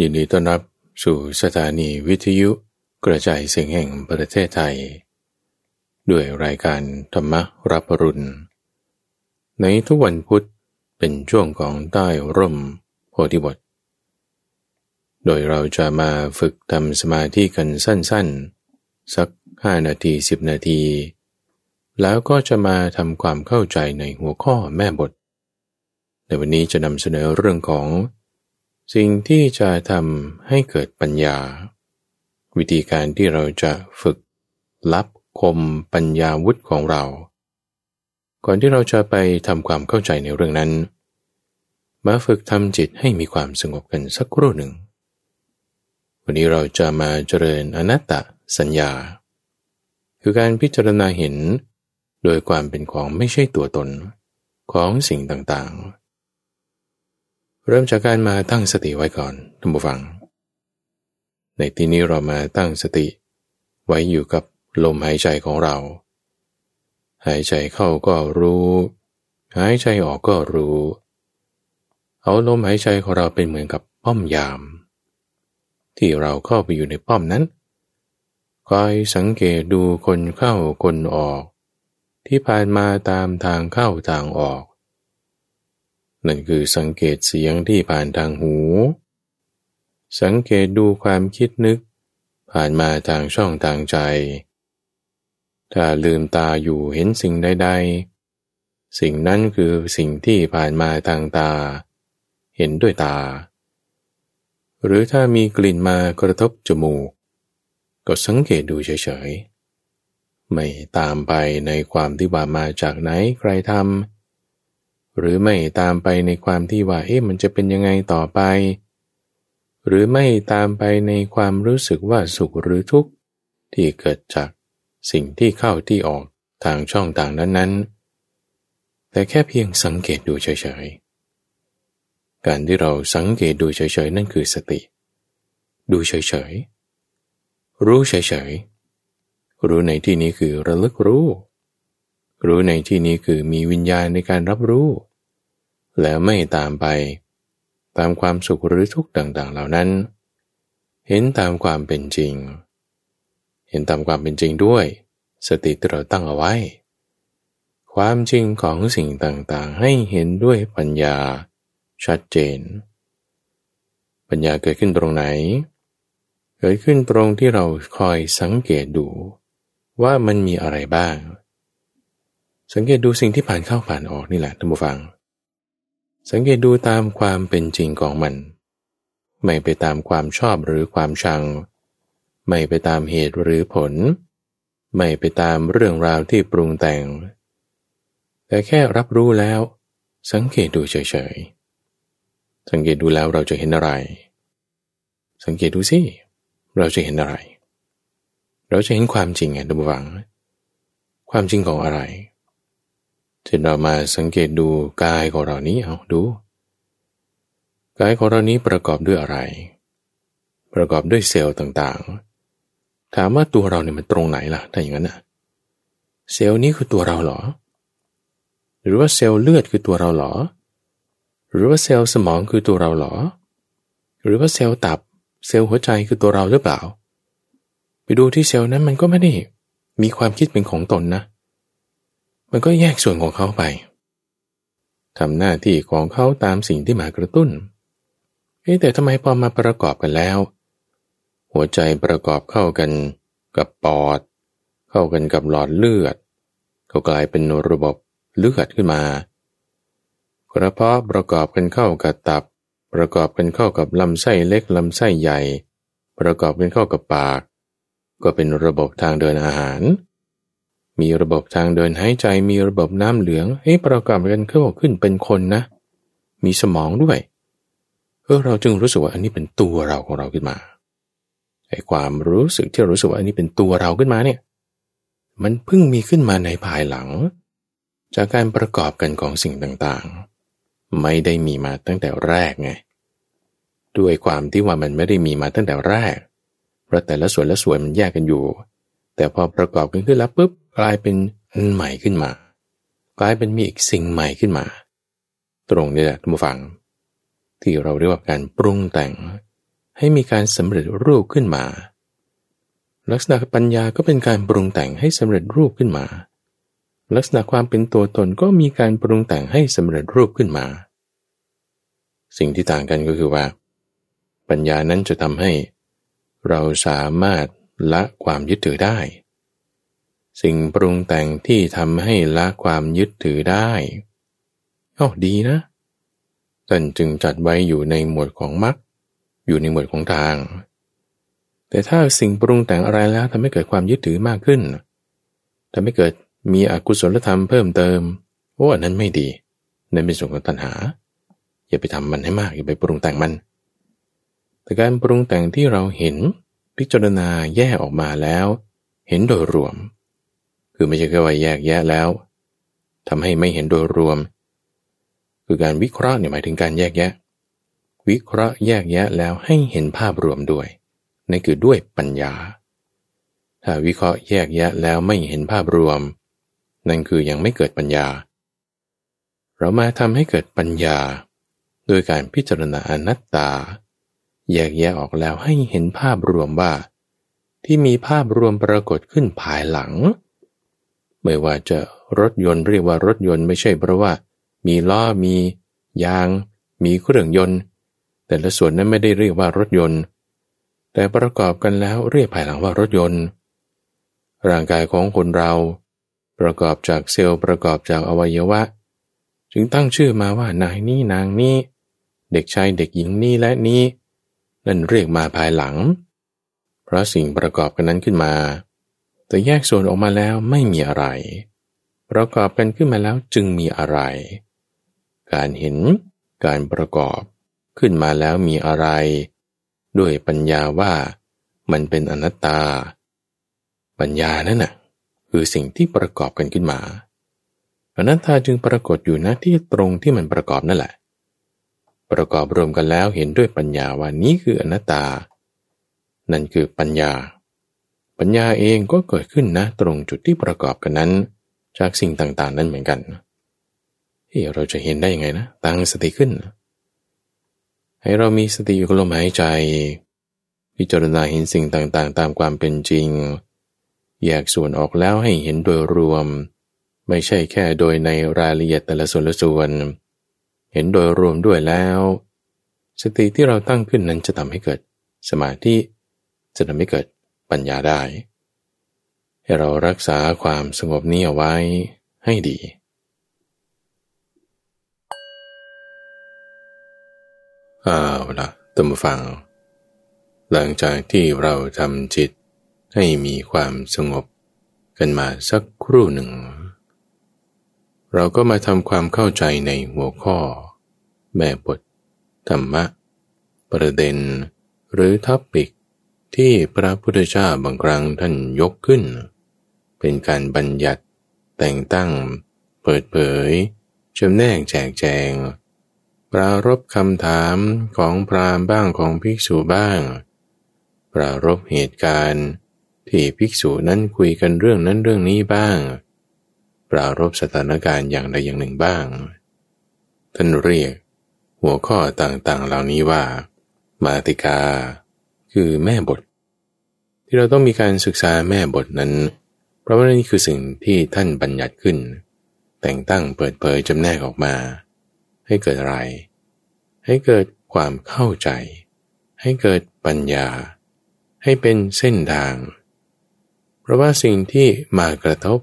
ยินดีต้อนรับสู่สถานีวิทยุกระจายเสียงแห่งประเทศไทย ด้วยรายการธรรมรับรุณ ในทุกวันพุธเป็นช่วงของใต้ร่มโพธิบท โดยเราจะมาฝึกทำสมาธิกันสั้นๆ สักห้านาทีสิบนาที แล้วก็จะมาทำความเข้าใจในหัวข้อแม่บท ในวันนี้จะนำเสนอเรื่องของ สิ่งที่จะทำให้เกิดปัญญา วิธีการที่เราจะฝึกลับคมปัญญาวุฒิของเรา ก่อนที่เราจะไปทำความเข้าใจในเรื่องนั้น มาฝึกทำจิตให้มีความสงบกันสักครู่หนึ่ง วันนี้เราจะมาเจริญอนัตตสัญญา คือการพิจารณาเห็น โดยความเป็นของไม่ใช่ตัวตนของสิ่งต่างๆ เริ่มจากการมาตั้งสติไว้ก่อนท่านผู้ฟัง ในที่นี้เรามาตั้งสติ ไว้อยู่กับลมหายใจของเรา หายใจเข้าก็รู้ หายใจออกก็รู้ เอาลมหายใจของเราเป็นเหมือนกับป้อมยาม ที่เราเข้าไปอยู่ในป้อมนั้นคอยสังเกตดูคนเข้าคนออก ที่ผ่านมาตามทางเข้าทางออก นั่นคือสังเกตเสียงที่ผ่านทางหู สังเกตดูความคิดนึก ผ่านมาทางช่องทางใจ ถ้าลืมตาอยู่เห็นสิ่งใดๆ สิ่งนั้นคือสิ่งที่ผ่านมาทางตา เห็นด้วยตา หรือถ้ามีกลิ่นมากระทบจมูก ก็สังเกตดูเฉยๆ ไม่ตามไปในความที่ว่ามาจากไหนใครทำ หรือไม่ตามไปในความที่ว่าเอ๊ะมันจะเป็นยังไงต่อไป หรือไม่ตามไปในความรู้สึกว่าสุขหรือทุกข์ที่เกิดจากสิ่งที่เข้าที่ออกทางช่องต่างนั้นๆ แต่แค่เพียงสังเกตดูเฉยๆ การที่เราสังเกตดูเฉยๆ นั่นคือสติ ดูเฉยๆ รู้เฉยๆ รู้ในที่นี้คือระลึกรู้ รู้ในที่นี้คือมีวิญญาณในการรับรู้ แล้วไม่ตามไป ตามความสุขหรือทุกข์ต่าง ๆ เหล่านั้น เห็นตามความเป็นจริง เห็นตามความเป็นจริงด้วย สติที่เราตั้งเอาไว้ ความจริงของสิ่งต่างๆ ให้เห็นด้วยปัญญาชัดเจน ปัญญาเกิดขึ้นตรงไหน เกิดขึ้นตรงที่เราคอยสังเกตดู ว่ามันมีอะไรบ้าง สังเกตดูสิ่งที่ผ่านเข้าผ่านออกนี่แหละท่านผู้ฟัง สังเกตดูตามความเป็นจริงของมัน ไม่ไปตามความชอบหรือความชัง ไม่ไปตามเหตุหรือผล ไม่ไปตามเรื่องราวที่ปรุงแต่ง แต่แค่รับรู้แล้ว สังเกตดูเฉยๆ สังเกตดูแล้วเราจะเห็นอะไร สังเกตดูสิเราจะเห็นอะไร เราจะเห็นความจริงไงท่านผู้ฟัง ความจริงของอะไร ที่เรามาสังเกตดูกายของเรานี้เอาดู กายของเรานี้ประกอบด้วยอะไร ประกอบด้วยเซลล์ต่างๆ ถามว่าตัวเราเนี่ยมันตรงไหนล่ะถ้าอย่างนั้นอะเซลล์นี้คือตัวเราเหรอ หรือว่าเซลล์เลือดคือตัวเราเหรอ หรือว่าเซลล์สมองคือตัวเราเหรอ หรือว่าเซลล์ตับ เซลล์หัวใจคือตัวเราหรือเปล่า ไปดูที่เซลล์นั้นมันก็ไม่ได้มีความคิดเป็นของตนนะ มันก็แยกส่วนของเขาไปทำหน้าที่ของเขาตามสิ่งที่มากระตุ้นเอ๊แต่ทำไมพอมาประกอบกันแล้ว หัวใจประกอบเข้ากันกับปอด เข้ากันกับหลอดเลือด ก็กลายเป็นระบบเลือดขึ้นมากระเพาะประกอบกันเข้ากับตับ ประกอบกันเข้ากับลำไส้เล็กลำไส้ใหญ่ ประกอบกันเข้ากับปาก ก็เป็นระบบทางเดินอาหาร มีระบบทางเดินหายใจมีระบบน้ำเหลืองเฮ้ประกอบกันเข้าขึ้นเป็นคนนะ มีสมองด้วยเออเราจึงรู้สึกว่าอันนี้เป็นตัวเราของเราขึ้นมาไอ้ความรู้สึกที่รู้สึกว่าอันนี้เป็นตัวเราขึ้นมาเนี่ย มันเพิ่งมีขึ้นมาในภายหลัง จากการประกอบกันของสิ่งต่างๆ ไม่ได้มีมาตั้งแต่แรกไงด้วยความที่ว่ามันไม่ได้มีมาตั้งแต่แรกเพราะแต่ละส่วนละส่วนมันแยกกันอยู่ แต่พอประกอบกันขึ้นแล้วปุ๊บ กลายเป็นใหม่ขึ้นมา กลายเป็นมีอีกสิ่งใหม่ขึ้นมา ตรงนี้แหละท่านผู้ฟัง ที่เราเรียกว่าการปรุงแต่ง ให้มีการสำเร็จรูปขึ้นมา ลักษณะปัญญาก็เป็นการปรุงแต่งให้สำเร็จรูปขึ้นมา ลักษณะความเป็นตัวตนก็มีการปรุงแต่งให้สำเร็จรูปขึ้นมา สิ่งที่ต่างกันก็คือว่า ปัญญานั้นจะทำให้เราสามารถละความยึดถือได้ สิ่งปรุงแต่งที่ทำให้ละความยึดถือได้อ้าดีนะท่านจึงจัดไว้อยู่ในหมวดของมรรคอยู่ในหมวดของทาง แต่ถ้าสิ่งปรุงแต่งอะไรแล้วทำให้เกิดความยึดถือมากขึ้นทำให้เกิดมีอกุศลธรรมเพิ่มเติมโอ้อันนั้นไม่ดีนั่นเป็นส่วนของตัณหา อย่าไปทำมันให้มากอย่าไปปรุงแต่งมัน แต่การปรุงแต่งที่เราเห็นพิจารณาแยกออกมาแล้ว เห็นโดยรวม คือไม่ใช่แค่ว่าแยกแยะแล้วทำให้ไม่เห็นโดยรวม คือการวิเคราะห์เนี่ยหมายถึงการแยกแยะ วิเคราะห์แยกแยะแล้วให้เห็นภาพรวมด้วยนั่นคือด้วยปัญญา ถ้าวิเคราะห์แยกแยะแล้วไม่เห็นภาพรวม นั่นคือยังไม่เกิดปัญญา เรามาทำให้เกิดปัญญา โดยการพิจารณาอนัตตา แยกแยะออกแล้วให้เห็นภาพรวมว่า ที่มีภาพรวมปรากฏขึ้นภายหลัง ไม่ว่าจะรถยนต์เรียกว่ารถยนต์ไม่ใช่เพราะว่า มีล้อมียาง มีเครื่องยนต์ แต่ละส่วนนั้นไม่ได้เรียกว่ารถยนต์ แต่ประกอบกันแล้วเรียกภายหลังว่ารถยนต์ ร่างกายของคนเรา ประกอบจากเซลล์ประกอบจากอวัยวะ จึงตั้งชื่อมาว่านายนี้นางนี้ เด็กชายเด็กหญิงนี้และนี้ นั่นเรียกมาภายหลัง เพราะสิ่งประกอบกันนั้นขึ้นมา แต่แยกส่วนออกมาแล้วไม่มีอะไรประกอบกันขึ้นมาแล้วจึงมีอะไร การเห็นการประกอบขึ้นมาแล้วมีอะไร ด้วยปัญญาว่ามันเป็นอนัตตา ปัญญานั่นน่ะคือสิ่งที่ประกอบกันขึ้นมาอนัตตาจึงปรากฏอยู่ณที่ตรงที่มันประกอบนั่นแหละ ประกอบรวมกันแล้วเห็นด้วยปัญญาว่านี้คืออนัตตา นั่นคือปัญญา ปัญญาเองก็เกิดขึ้นนะตรงจุดที่ประกอบกันนั้น จากสิ่งต่างๆ นั้นเหมือนกันเฮ้เราจะเห็นได้ยังไงนะตั้งสติขึ้น ให้เรามีสติอยู่กับลมหายใจ พิจารณาเห็นสิ่งต่างๆ ตามความเป็นจริง แยกส่วนออกแล้วให้เห็นโดยรวม ไม่ใช่แค่โดยในรายละเอียดแต่ละส่วนละส่วน เห็นโดยรวมด้วยแล้ว สติที่เราตั้งขึ้นนั้นจะทำให้เกิด สมาธิจะทำให้เกิด ปัญญาได้ ให้เรารักษาความสงบนี้เอาไว้ให้ดีเอาละตัมฟัง หลังจากที่เราทำจิตให้มีความสงบกันมาสักครู่หนึ่ง เราก็มาทำความเข้าใจในหัวข้อ แม่บท ธรรมะ ประเด็น หรือท็อปิก ที่พระพุทธเจ้าบางครั้งท่านยกขึ้น เป็นการบัญญัติแต่งตั้ง เปิดเผยจำแนกแจกแจง ปรารบคำถามของพรามบ้างของภิกษุบ้าง ปรารบเหตุการณ์ ที่ภิกษุนั้นคุยกันเรื่องนั้นเรื่องนี้บ้าง ปรารบสถานการณ์อย่างใดอย่างหนึ่งบ้าง ท่านเรียก หัวข้อต่างๆเหล่านี้ว่า มาติกา คือแม่บท ที่เราต้องมีการศึกษาแม่บทนั้น เพราะว่านี่คือสิ่งที่ท่านบัญญัติขึ้น แต่งตั้งเปิดเผยจำแนกออกมา ให้เกิดอะไร ให้เกิดความเข้าใจ ให้เกิดปัญญา ให้เป็นเส้นทาง เพราะว่าสิ่งที่มากระทบ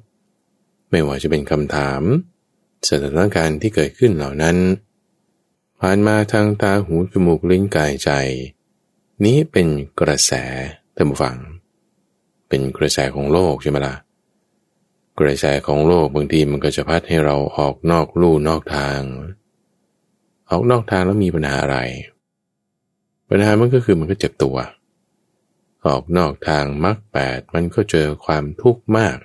ไม่ว่าจะเป็นคำถาม สถานการณ์ที่เกิดขึ้นเหล่านั้น ผ่านมาทางตาหูจมูกลิ้นกายใจ นี้เป็นกระแสท่านผู้ฟัง เป็นกระแสของโลกใช่ไหมละ่ะกระแสของโลกบางทีมันก็จะพัดให้เราออกนอกลู่นอกทาง ออกนอกทางแล้วมีปัญหาอะไร ปัญหามันก็คือมันก็เจ็บตัว ออกนอกทางมรรคแปดมันก็เจอความทุกข์มาก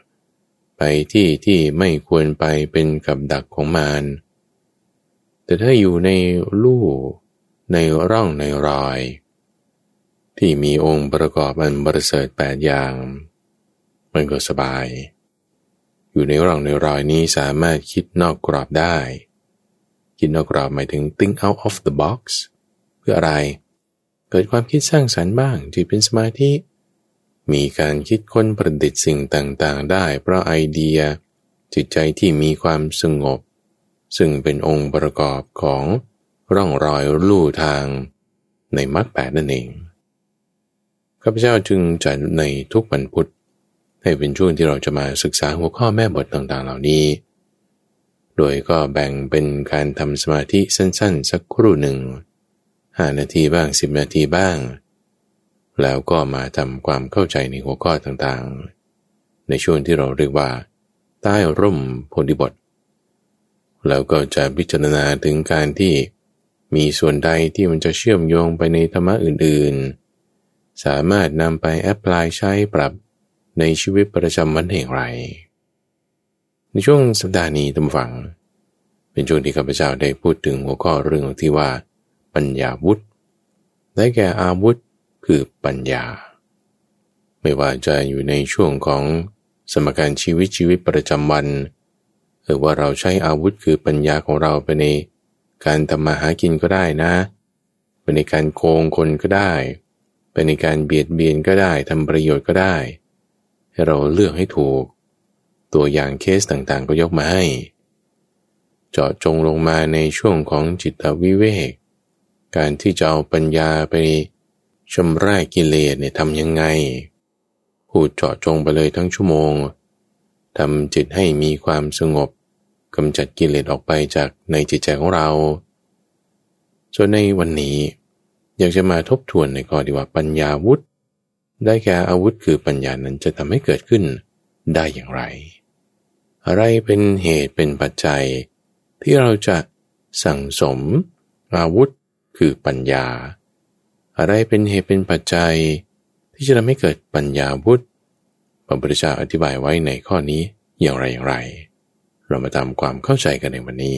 ไปที่ที่ไม่ควรไปเป็นกับดักของมารแต่ถ้าอยู่ในลู่ในร่องในรอย ที่มีองค์ประกอบอันบริเสริฐแปดอย่าง มันก็สบาย อยู่ในร่องในรอยนี้สามารถคิดนอกกรอบได้ คิดนอกกรอบหมายถึง think out of the box เพื่ออะไร เกิดความคิดสร้างสรรค์บ้างจิตเป็นสมาธิ มีการคิดค้นประดิษฐ์สิ่งต่างๆ ได้ เพราะไอเดีย จิตใจที่มีความสงบ ซึ่งเป็นองค์ประกอบของร่องรอยลู่ทางในมรรคแปดนั่นเอง ข้าพเจ้าจึงจัดในทุกวันพุธให้เป็นช่วงที่เราจะมาศึกษาหัวข้อแม่บทต่างๆ เหล่านี้ โดยก็แบ่งเป็นการทำสมาธิสั้นๆ สักครู่หนึ่งห้านาทีบ้างสิบนาทีบ้าง แล้วก็มาทำความเข้าใจในหัวข้อต่างๆ ในช่วงที่เราเรียกว่า ใต้ร่มโพธิบท แล้วก็จะพิจารณาถึงการที่มีส่วนใดที่มันจะเชื่อมโยงไปในธรรมะอื่นๆ สามารถนำไปแอพพลายใช้ปรับในชีวิตประจำวันอย่างไร ในช่วงสัปดาห์นี้ตำฝัง เป็นช่วงที่ข้าพเจ้าได้พูดถึงหัวข้อเรื่องที่ว่า ปัญญาวุธได้แก่อาวุธคือปัญญา ไม่ว่าจะอยู่ในช่วงของสมการชีวิตชีวิตประจำวัน หรือว่าเราใช้อาวุธคือปัญญาของเราไปในการทำมาหากินก็ได้นะเป็นในการโกงคนก็ได้ เป็นในการเบียดเบียนก็ได้ทำประโยชน์ก็ได้ ให้เราเลือกให้ถูก ตัวอย่างเคสต่างๆ ก็ยกมาให้ เจาะจงลงมาในช่วงของจิตวิเวก การที่จะเอาปัญญาไปชำระกิเลสเนี่ยทำยังไง พูดเจาะจงไปเลยทั้งชั่วโมงทำจิตให้มีความสงบกำจัดกิเลสออกไปจากในจิตใจของเราส่วนในวันนี้ อยากจะมาทบทวนในข้อที่ว่าปัญญาวุธ ได้แก่อาวุธคือปัญญานั้นจะทำให้เกิดขึ้นได้อย่างไร อะไรเป็นเหตุเป็นปัจจัย ที่เราจะสั่งสม อาวุธคือปัญญา อะไรเป็นเหตุเป็นปัจจัย ที่จะทำให้เกิดปัญญาวุธพระพุทธเจ้าอธิบายไว้ในข้อนี้อย่างไรอย่างไร เรามาทำความเข้าใจกันในวันนี้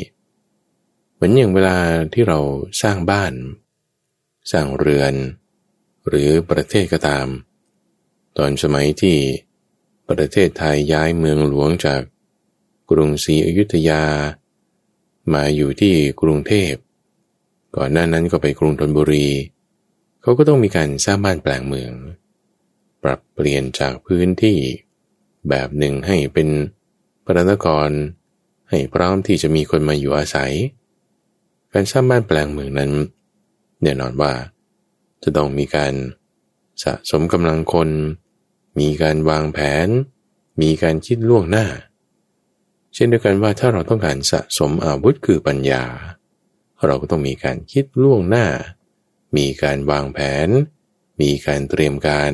เหมือนอย่างเวลาที่เราสร้างบ้าน สร้างเรือน หรือประเทศก็ตาม ตอนสมัยที่ประเทศไทยย้ายเมืองหลวงจากกรุงศรีอยุธยา มาอยู่ที่กรุงเทพ ก่อนหน้านั้นก็ไปกรุงธนบุรี เขาก็ต้องมีการสร้างบ้านแปลงเมือง ปรับเปลี่ยนจากพื้นที่แบบหนึ่งให้เป็นพระนครให้พร้อมที่จะมีคนมาอยู่อาศัย การสร้างบ้านแปลงเมืองนั้น แน่นอนว่า จะต้องมีการสะสมกำลังคน มีการวางแผน มีการคิดล่วงหน้า เช่นเดียวกันว่าถ้าเราต้องการสะสมอาวุธคือปัญญา เราก็ต้องมีการคิดล่วงหน้า มีการวางแผน มีการเตรียมการ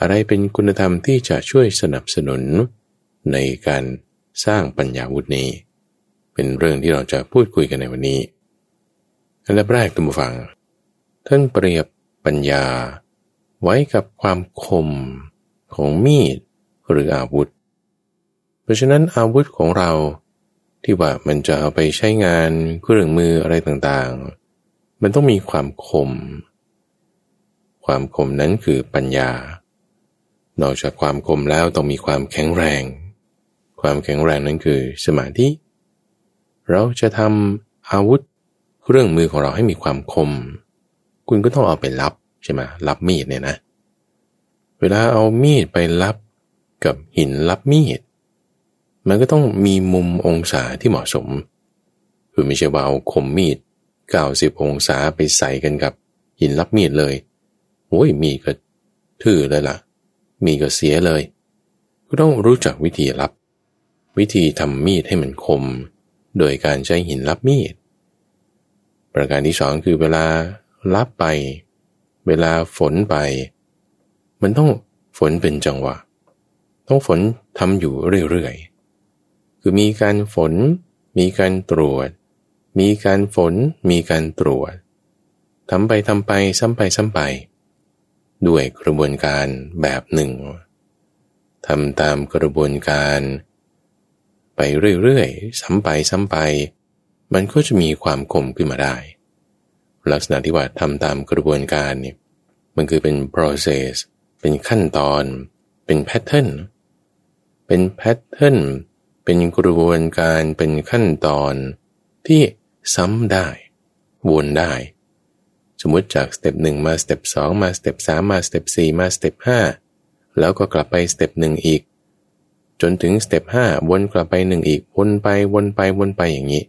อะไรเป็นคุณธรรมที่จะช่วยสนับสนุน ในการสร้างปัญญาวุฒินี้ เป็นเรื่องที่เราจะพูดคุยกันในวันนี้ อันดับแรกตัมฟัง ท่านเปรียบปัญญา ไว้กับความคมของมีดหรืออาวุธ เพราะฉะนั้นอาวุธของเราที่ว่ามันจะเอาไปใช้งานเครื่องมืออะไรต่างๆ มันต้องมีความคม ความคมนั้นคือปัญญา นอกจากความคมแล้วต้องมีความแข็งแรง ความแข็งแรงนั้นคือสมาธิ เราจะทำอาวุธ เรื่องมือของเราให้มีความคม คุณก็ต้องเอาไปรับใช่ไหมรับมีดเนี่ยนะ เวลาเอามีดไปรับกับหินรับมีด มันก็ต้องมีมุมองศาที่เหมาะสม คือไม่ใช่ว่าเอาคมมีด 90 องศาไปใส่กันกับหินรับมีดเลยโอ้ยมีก็ทื่อเลยล่ะ มีก็เสียเลย ก็ต้องรู้จักวิธีรับ วิธีทำมีดให้มันคม โดยการใช้หินรับมีด ประการที่สองคือเวลารับไป เวลาฝนไป มันต้องฝนเป็นจังหวะ ต้องฝนทำอยู่เรื่อยๆ คือมีการฝน มีการตรวจ มีการฝน มีการตรวจทำไปทำไปซ้ำไปซ้ำไป ด้วยกระบวนการแบบหนึ่งทำตามกระบวนการ ไปเรื่อยๆซ้ำไปซ้ำไป มันก็จะมีความคมขึ้นมาได้ ลักษณะที่ว่าทำตามกระบวนการเนี่ยมันคือเป็น process เป็นขั้นตอน เป็น pattern เป็น pattern เป็นกระบวนการเป็นขั้นตอนที่ซ้ำได้ วนได้ สมมติจาก step หนึ่งมา step สองมา step สามมา step สี่มา step ห้าแล้วก็กลับไป step หนึ่งอีก จนถึง step ห้าวนกลับไปหนึ่งอีก วนไปวนไปวนไปอย่างนี้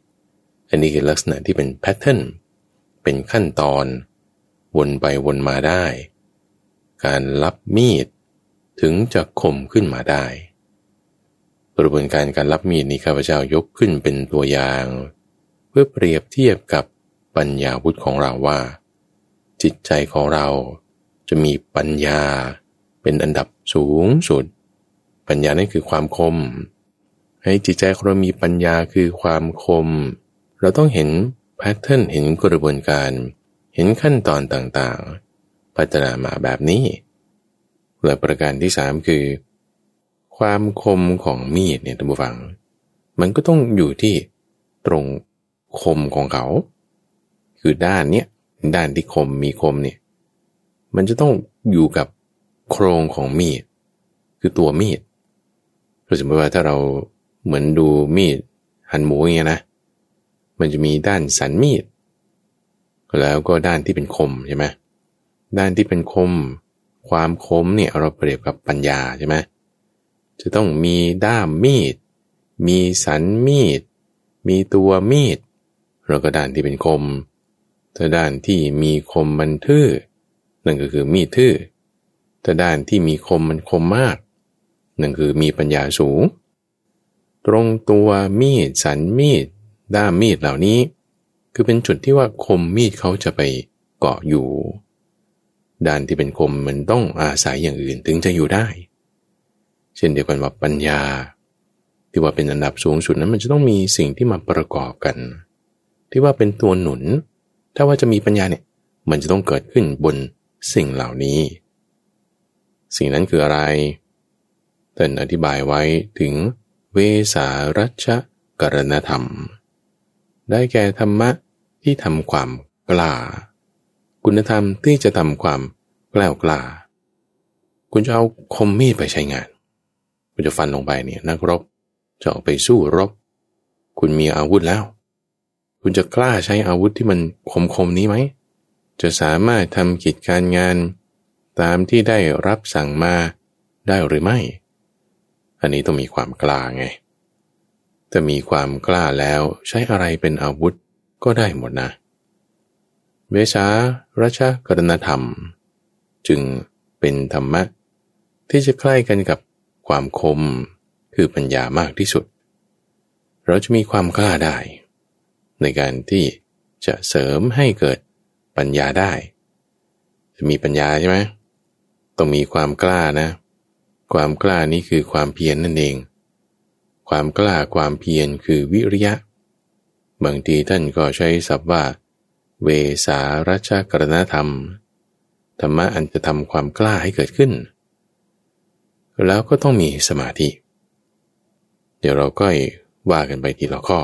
อันนี้คือลักษณะที่เป็น pattern เป็นขั้นตอน วนไปวนมาได้ การลับมีด ถึงจะคมขึ้นมาได้ กระบวนการการลับมีดนี้ข้าพเจ้ายกขึ้นเป็นตัวอย่าง เพื่อเปรียบเทียบกับปัญญาวุฒิของเราว่า จิตใจของเราจะมีปัญญาเป็นอันดับสูงสุด ปัญญานั่นคือความคม ให้จิตใจของเรามีปัญญาคือความคม เราต้องเห็นแพทเทิร์นเห็นกระบวนการ เห็นขั้นตอนต่างๆ พัฒนามาแบบนี้และประการที่สามคือ ความคมของมีดเนี่ยท่านผู้ฟัง มันก็ต้องอยู่ที่ตรงคมของเขา คือด้านเนี้ยด้านที่คมมีคมเนี่ยมันจะต้องอยู่กับโครงของมีด คือตัวมีดเราสมมติว่าถ้าเราเหมือนดูมีดหั่นหมูอย่างเงี้ยนะ มันจะมีด้านสันมีด แล้วก็ด้านที่เป็นคมใช่ไหมด้านที่เป็นคม ความคมเนี่ยเราเปรียบกับปัญญาใช่ไหมจะต้องมีด้ามมีด มีสันมีด มีตัวมีดแล้วก็ด้านที่เป็นคมถ้าด้านที่มีคมมันทื่อ นั่นก็คือมีดทื่อถ้าด้านที่มีคมมันคมมาก นั่นคือมีปัญญาสูง ตรงตัวมีดสันมีด ด้ามมีดเหล่านี้ คือเป็นจุดที่ว่าคมมีดเขาจะไปเกาะอยู่ ด้านที่เป็นคมมันต้องอาศัยอย่างอื่นถึงจะอยู่ได้ เช่นเดียวกันว่าปัญญา ที่ว่าเป็นอันดับสูงสุดนั้นมันจะต้องมีสิ่งที่มาประกอบกัน ที่ว่าเป็นตัวหนุน ถ้าว่าจะมีปัญญาเนี่ยมันจะต้องเกิดขึ้นบนสิ่งเหล่านี้ สิ่งนั้นคืออะไรท่านอธิบายไว้ถึงเวสารัชกรณธรรม ได้แก่ธรรมะที่ทำความกล้า คุณธรรมที่จะทำความกล้ากล้า คุณจะเอาคมมีดไปใช้งาน คุณจะฟันลงไปเนี่ยนักรบจะออกไปสู้รบ คุณมีอาวุธแล้ว คุณจะกล้าใช้อาวุธที่มันคมๆนี้ไหม จะสามารถทำกิจการงาน ตามที่ได้รับสั่งมาได้หรือไม่ อันนี้ต้องมีความกล้าไง ถ้ามีความกล้าแล้วใช้อะไรเป็นอาวุธก็ได้หมดนะ เวชาราชกรณธรรม จึงเป็นธรรมะ ที่จะใกล้กันกับความคมคือปัญญามากที่สุด เราจะมีความกล้าได้ ในการที่จะเสริมให้เกิดปัญญาได้ จะมีปัญญาใช่ไหมต้องมีความกล้านะ ความกล้านี้คือความเพียรนนั่นเอง ความกล้าความเพียรคือวิริยะ บางทีท่านก็ใช้ศัพท์ว่า เวสารัชกรณธรรม ธรรมะอันจะทำความกล้าให้เกิดขึ้น แล้วก็ต้องมีสมาธิ เดี๋ยวเราก็ว่ากันไปทีละข้อ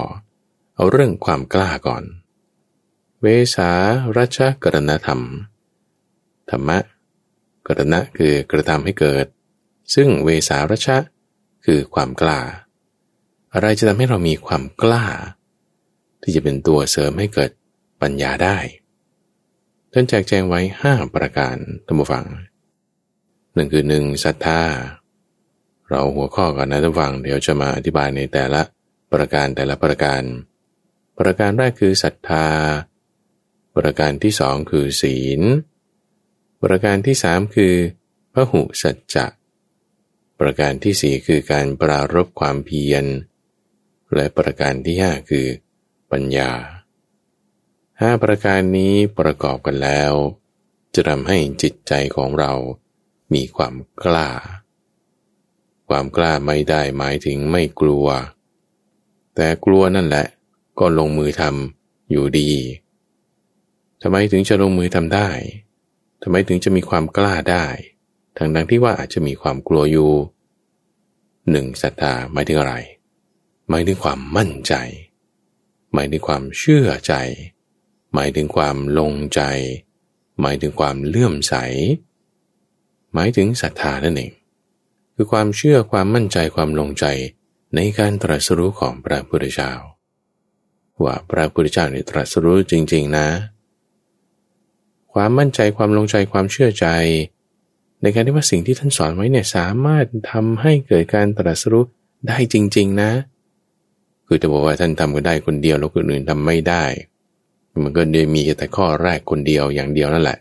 เอาเรื่องความกล้าก่อน เวสารัชกรณธรรม ธรรมะกรณะคือกระทำให้เกิด ซึ่งเวสารัชะคือความกล้า อะไรจะทำให้เรามีความกล้า ที่จะเป็นตัวเสริมให้เกิดปัญญาได้ท่านแจกแจงไว้ห้าประการธรรมฟังหนึ่งคือหนึ่งศรัทธา เราหัวข้อกันนะท่านฟังเดี๋ยวจะมาอธิบายในแต่ละประการแต่ละประการ ประการแรกคือศรัทธา ประการที่สองคือศีล ประการที่สามคือพระหุสัจจะ ประการที่สี่คือการปรารบความเพียร และประการที่ห้าคือปัญญาห้าประการนี้ประกอบกันแล้ว จะทำให้จิตใจของเรามีความกล้า ความกล้าไม่ได้หมายถึงไม่กลัว แต่กลัวนั่นแหละ ก็ลงมือทำอยู่ดีทำไมถึงจะลงมือทำได้ทำไมถึงจะมีความกล้าได้ทั้งดังที่ว่าอาจจะมีความกลัวอยู่หนึ่งศรัทธาหมายถึงอะไร หมายถึงความมั่นใจ หมายถึงความเชื่อใจ หมายถึงความลงใจ หมายถึงความเลื่อมใส หมายถึงศรัทธานั่นเอง คือความเชื่อความมั่นใจความลงใจในการตรัสรู้ของพระพุทธเจ้าว่าพระพุทธเจ้าเนี่ยตรัสรู้จริง ๆ นะ ความมั่นใจความลงใจความเชื่อใจ ในการที่ว่าสิ่งที่ท่านสอนไว้เนี่ยสามารถทำให้เกิดการตรัสรู้ได้จริง ๆ นะ คือจะบอกว่าท่านทำก็ได้คนเดียวแล้วคนอื่นทำไม่ได้ มันก็เลยมีแต่ข้อแรกคนเดียวอย่างเดียวนั่นแหละ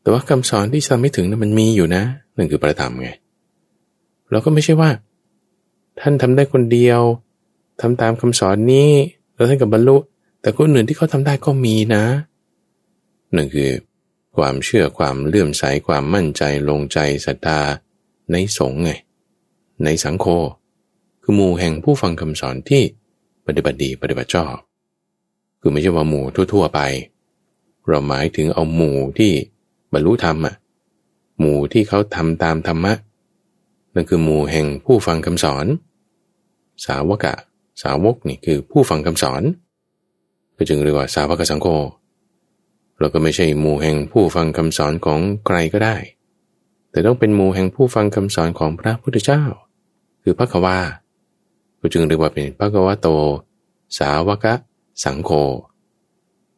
แต่ว่าคำสอนที่ทำไม่ถึงนั้นมันมีอยู่นะนั่นคือประธรรมไงเราก็ไม่ใช่ว่า ท่านทำได้คนเดียวทำตามคำสอนนี้แล้วท่านกับบรรลุ แต่คนอื่นที่เขาทำได้ก็มีนะนั่นคือ ความเชื่อความเลื่อมใสความมั่นใจลงใจศรัทธาในสงฆ์ไงในสังโฆ คือหมู่แห่งผู้ฟังคำสอนที่ปฏิบัติดีปฏิบัติชอบ คือไม่ใช่ว่าหมู่ทั่ว ๆ ไป เราหมายถึงเอาหมู่ที่บรรลุธรรมอะหมู่ที่เขาทำตามธรรมะนั่นคือหมู่แห่งผู้ฟังคำสอน สาวกะ สาวกนี่คือผู้ฟังคำสอน ก็จึงเรียกว่าสาวกสังโฆเราก็ไม่ใช่หมู่แห่งผู้ฟังคำสอนของใครก็ได้ แต่ต้องเป็นหมู่แห่งผู้ฟังคำสอนของพระพุทธเจ้า คือพระควา ก็จึงเรียกว่าเป็นพระกวาโต สาวกะ สังโฆ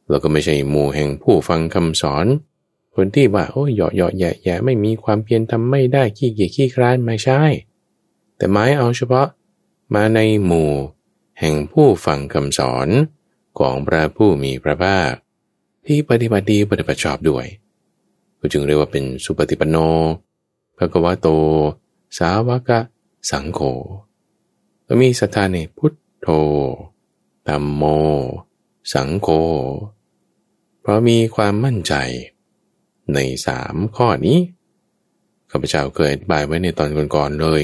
เราก็ไม่ใช่หมู่แห่งผู้ฟังคำสอน คนที่ว่าโอ้ยเหยาะเหยาะแย่แย่ไม่มีความเพียรทำไม่ได้ขี้เกียจขี้คร้านไม่ใช่ แต่หมายเอาเฉพาะมาในหมู่ แห่งผู้ฟังคำสอนของพระผู้มีพระภาค ที่ปฏิบัติดีปฏิบัติชอบด้วยก็จึงเรียกว่าเป็นสุปฏิปันโนภะกวะโต สาวกะ สังโฆ ก็มีศรัทธาในพุทโธธรรมโม สังโฆ เพราะมีความมั่นใจ ในสามข้อนี้ข้าพเจ้าเคยอธิบายไว้ในตอนก่อนๆเลย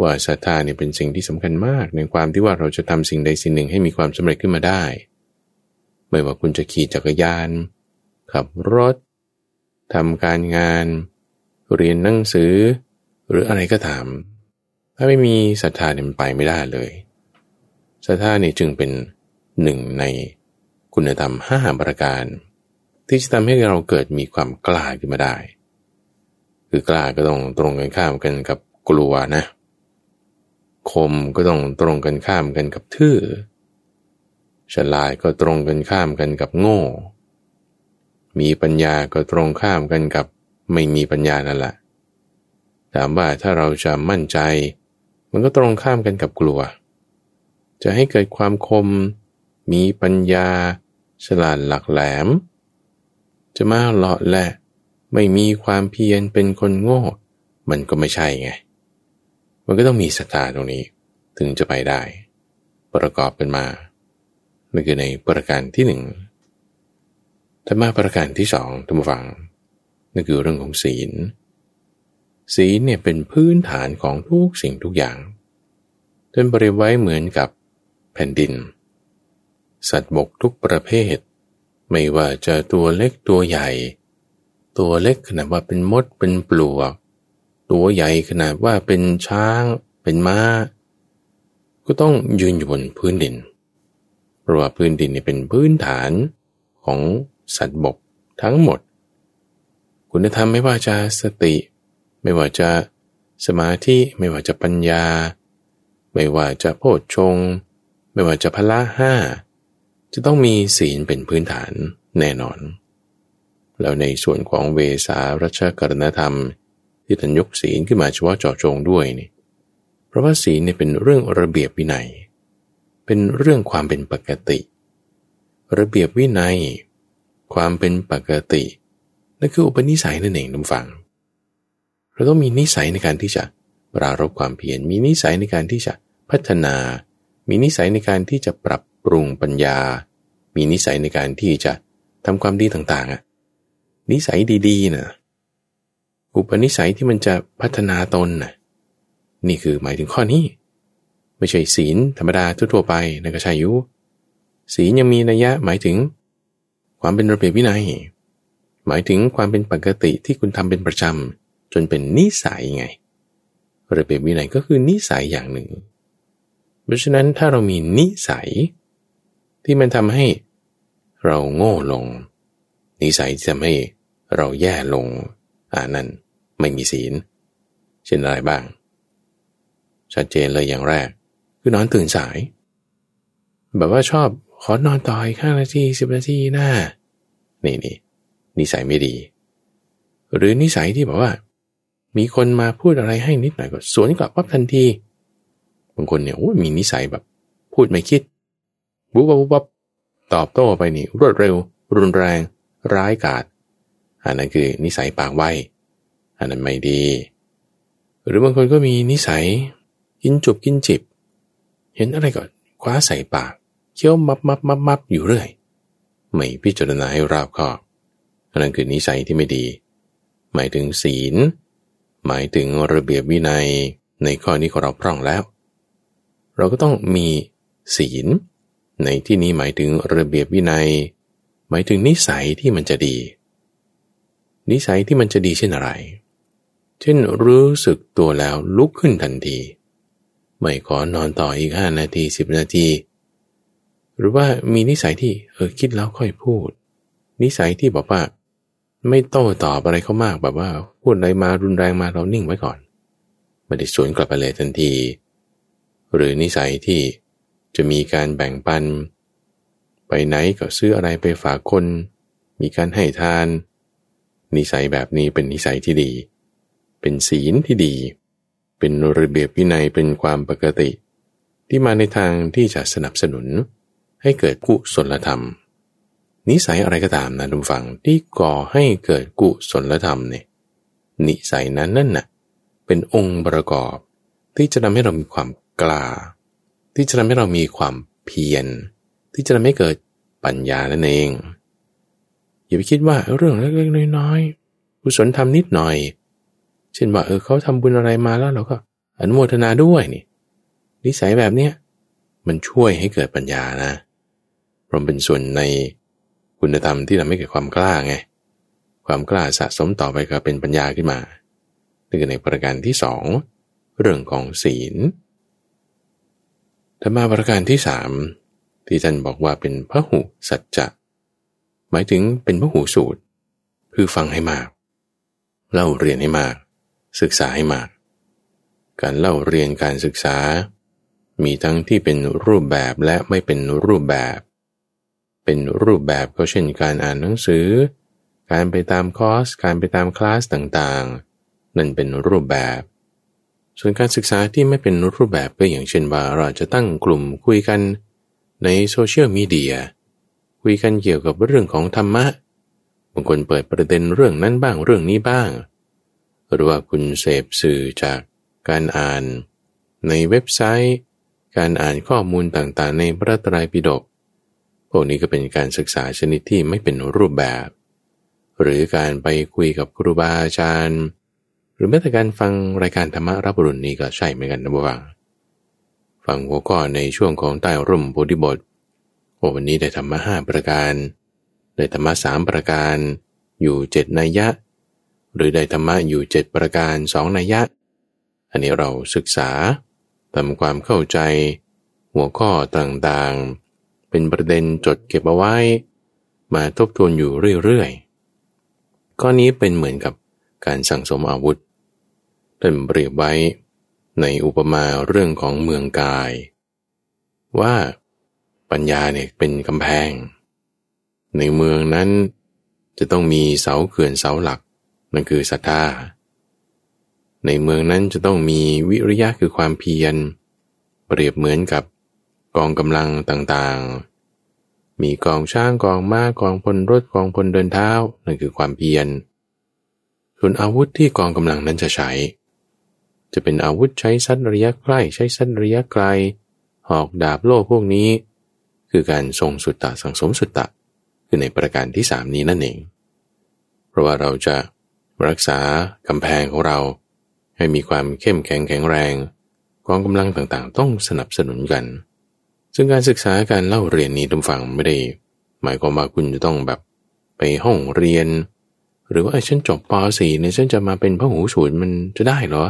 ว่าศรัทธาเนี่ยเป็นสิ่งที่สำคัญมาก ในความที่ว่าเราจะทำสิ่งใดสิ่งหนึ่งให้มีความสำเร็จขึ้นมาได้ ไม่ว่าคุณจะขี่จักรยาน ขับรถทำการงาน เรียนหนังสือ หรืออะไรก็ตาม ถ้าไม่มีศรัทธาเนี่ยมันไปไม่ได้เลยศรัทธาเนี่ยจึงเป็นหนึ่งในคุณธรรมห้าประการ ที่จะทำให้เราเกิดมีความกล้าขึ้นมาได้ คือกล้าก็ต้องตรงกันข้ามกันกับกลัวนะ คมก็ต้องตรงกันข้ามกันกับทื่อฉลาดก็ตรงกันข้ามกันกับโง่ มีปัญญาก็ตรงข้ามกันกับไม่มีปัญญานั่นแหละถามว่าถ้าเราจะมั่นใจ มันก็ตรงข้ามกันกับกลัว จะให้เกิดความคม มีปัญญา ฉลาดหลักแหลม จะมาหล่อแหละ ไม่มีความเพียรเป็นคนโง่ มันก็ไม่ใช่ไง มันก็ต้องมีศรัทธาตรงนี้ ถึงจะไปได้ ประกอบกันมานั่นคือในประการที่หนึ่งธรรมาประการที่สองทุกฝังนั่นคือเรื่องของศีล ศีลเนี่ยเป็นพื้นฐานของทุกสิ่งทุกอย่างจนบริไว้เหมือนกับแผ่นดิน สัตว์บกทุกประเภท ไม่ว่าจะตัวเล็กตัวใหญ่ ตัวเล็กขนาดว่าเป็นมดเป็นปลวก ตัวใหญ่ขนาดว่าเป็นช้าง เป็นม้า ก็ต้องยืนอยู่บนพื้นดิน เพราะว่าพื้นดินเนี่ยเป็นพื้นฐานของสัตว์บกทั้งหมด คุณธรรมไม่ว่าจะสติ ไม่ว่าจะสมาธิไม่ว่าจะปัญญา ไม่ว่าจะโพชฌงไม่ว่าจะพละห้าจะต้องมีศีลเป็นพื้นฐานแน่นอน แล้วในส่วนของเวสารัชกรณธรรม ที่ท่านยกศีลขึ้นมาเฉพาะเจาะจงด้วยนี่เพราะว่าศีลเนี่ยเป็นเรื่องระเบียบวินัย เป็นเรื่องความเป็นปกติ ระเบียบวินัย ความเป็นปกตินั่นคืออุปนิสัยนั่นเองทุกฝัง เราต้องมีนิสัยในการที่จะปรารบความเพียร มีนิสัยในการที่จะพัฒนา มีนิสัยในการที่จะปรับปรุงปัญญา มีนิสัยในการที่จะทำความดีต่างๆอะ นิสัยดีๆนะอุปนิสัยที่มันจะพัฒนาตนน่ะนี่คือหมายถึงข้อนี้ ไม่ใช่ศีลธรรมดาทั่วๆไปนะก็ใช่ยู่ศีลยังมีนัยยะหมายถึง ความเป็นระเบียบวินัย หมายถึงความเป็นปกติที่คุณทำเป็นประจำ นเป็นนิสัยไง ระเบียบวินัยก็คือนิสัยอย่างหนึ่ง เพราะฉะนั้นถ้าเรามีนิสัย ที่มันทำให้เราโง่ลง นิสัยจะไม่เราแย่ลงอ่านั้นไม่มีศีล เช่นอะไรบ้าง ชัดเจนเลยอย่างแรก คือนอนตื่นสาย แบบว่าชอบขอนอนต่ออีกห้างนาทีสิบนาทีหน้า นี่นี่นิสัยไม่ดี หรือนิสัยที่แบบว่า มีคนมาพูดอะไรให้นิดหน่อยก็สวนกลับปั๊บทันทีบางคนเนี่ยโอ้มีนิสัยแบบ พูดไม่คิดบุ๊บบุ๊บตอบโต้ไปนี่รวดเร็ว รุนแรง ร้ายกาจอันนั้นคือนิสัยปากไวอันนั้นไม่ดี หรือบางคนก็มีนิสัย กินจุบกินจิบ เห็นอะไรก็คว้าใส่ปาก เคี้ยวมับมับมับมับอยู่เรื่อยไม่พิจารณาให้รอบคอบอันนั้นคือนิสัยที่ไม่ดี หมายถึงศีล หมายถึงระเบียบวินัยในข้อนี้ของเราพร่องแล้ว เราก็ต้องมีศีล ในที่นี้หมายถึงระเบียบวินัย หมายถึงนิสัยที่มันจะดี นิสัยที่มันจะดีเช่นอะไร เช่นรู้สึกตัวแล้วลุกขึ้นทันที ไม่ขอนอนต่ออีกห้านาทีสิบนาที หรือว่ามีนิสัยที่เออคิดแล้วค่อยพูด นิสัยที่บอกว่า ไม่โต้ตอบอะไรเขามากแบบว่าพูดอะไรมารุนแรงมาเรานิ่งไว้ก่อนไม่ได้สวนกลับไปเลยทันที หรือนิสัยที่จะมีการแบ่งปัน ไปไหนก็ซื้ออะไรไปฝากคน มีการให้ทาน นิสัยแบบนี้เป็นนิสัยที่ดี เป็นศีลที่ดี เป็นระเบียบวินัยเป็นความปกติ ที่มาในทางที่จะสนับสนุนให้เกิดกุศลธรรม นิสัยอะไรก็ตามนะทุกฝังที่ก่อให้เกิดกุศลธรรมเนี่ยนิสัยนั้นนั่นน่ะเป็นองค์ประกอบ ที่จะทำให้เรามีความกล้า ที่จะทำให้เรามีความเพียรที่จะทำให้เกิดปัญญานั่นเอง อย่าไปคิดว่าเรื่องเล็กๆน้อยๆกุศลทำนิดหน่อย เช่นว่าเออเขาทำบุญอะไรมาแล้วเราก็อนุโมทนาด้วยนี่นิสัยแบบเนี้ยมันช่วยให้เกิดปัญญานะเพราะเป็นส่วนใน คุณธรรมที่ทำให้เกิดความกล้าไง ความกล้าสะสมต่อไปก็เป็นปัญญาขึ้นมานี่คือในประการที่สองเรื่องของศีลธรรมาประการที่สามที่ท่านบอกว่าเป็นพระหูสัจจะหมายถึงเป็นพระหูสูตร คือฟังให้มาก เล่าเรียนให้มาก ศึกษาให้มาก การเล่าเรียนการศึกษา มีทั้งที่เป็นรูปแบบและไม่เป็นรูปแบบ เป็นรูปแบบก็เช่นการอ่านหนังสือ การไปตามคอร์ส การไปตามคลาสต่างๆ นั่นเป็นรูปแบบ ส่วนการศึกษาที่ไม่เป็นรูปแบบก็อย่างเช่นว่าเราจะตั้งกลุ่มคุยกันในโซเชียลมีเดียคุยกันเกี่ยวกับเรื่องของธรรมะบางคนเปิดประเด็นเรื่องนั้นบ้างเรื่องนี้บ้าง หรือว่าคุณเสพสื่อจากการอ่าน ในเว็บไซต์ การอ่านข้อมูลต่างๆ ในพระไตรปิฎก วกนี้ก็เป็นการศึกษาชนิดที่ไม่เป็นรูปแบบ หรือการไปคุยกับครูบาอาจารย์ หรือแม้แต่การฟังรายการธรรมะรับรุนนี้ก็ใช่เหมือนกันนะบังฟังหัวข้อในช่วงของใต้ร่มโพธิบทโอ้วันนี้ได้ธรรมะห้าประการ ได้ธรรมะสามประการ อยู่เจ็ดนัยยะ หรือได้ธรรมะอยู่เจ็ดประการสองนัยยะ อันนี้เราศึกษาทำความเข้าใจ หัวข้อต่างๆ เป็นประเด็นจดเก็บเอาไว้ มาทบทวนอยู่เรื่อยๆ ข้อนี้เป็นเหมือนกับการสั่งสมอาวุธท่านเปรียบไว้ในอุปมาเรื่องของเมืองกาย ว่าปัญญาเนี่ยเป็นกำแพง ในเมืองนั้นจะต้องมีเสาเขื่อนเสาหลักนั่นคือศรัทธาในเมืองนั้นจะต้องมีวิริยะคือความเพียร เปรียบเหมือนกับ กองกำลังต่างๆ มีกองช้างกองม้ากองพลรถกองพลเดินเท้านั่นคือความเพียร ส่วนอาวุธที่กองกำลังนั้นจะใช้ จะเป็นอาวุธใช้สั้นระยะใกล้ใช้สั้นระยะไกล หอกดาบโล่พวกนี้ คือการทรงสุตตะสังสมสุตตะ คือในประการที่สามนี้นั่นเอง เพราะว่าเราจะรักษากำแพงของเราให้มีความเข้มแข็งแข็งแรง กองกำลังต่างๆ ต้องสนับสนุนกัน ซึ่งการศึกษาการเล่าเรียนนี้ทุกฝั่งไม่ได้ หมายความว่าคุณจะต้องแบบไปห้องเรียน หรือว่าฉันจบป .4 เนี่ยฉันจะมาเป็นพระหูสูตรมันจะได้เหรอ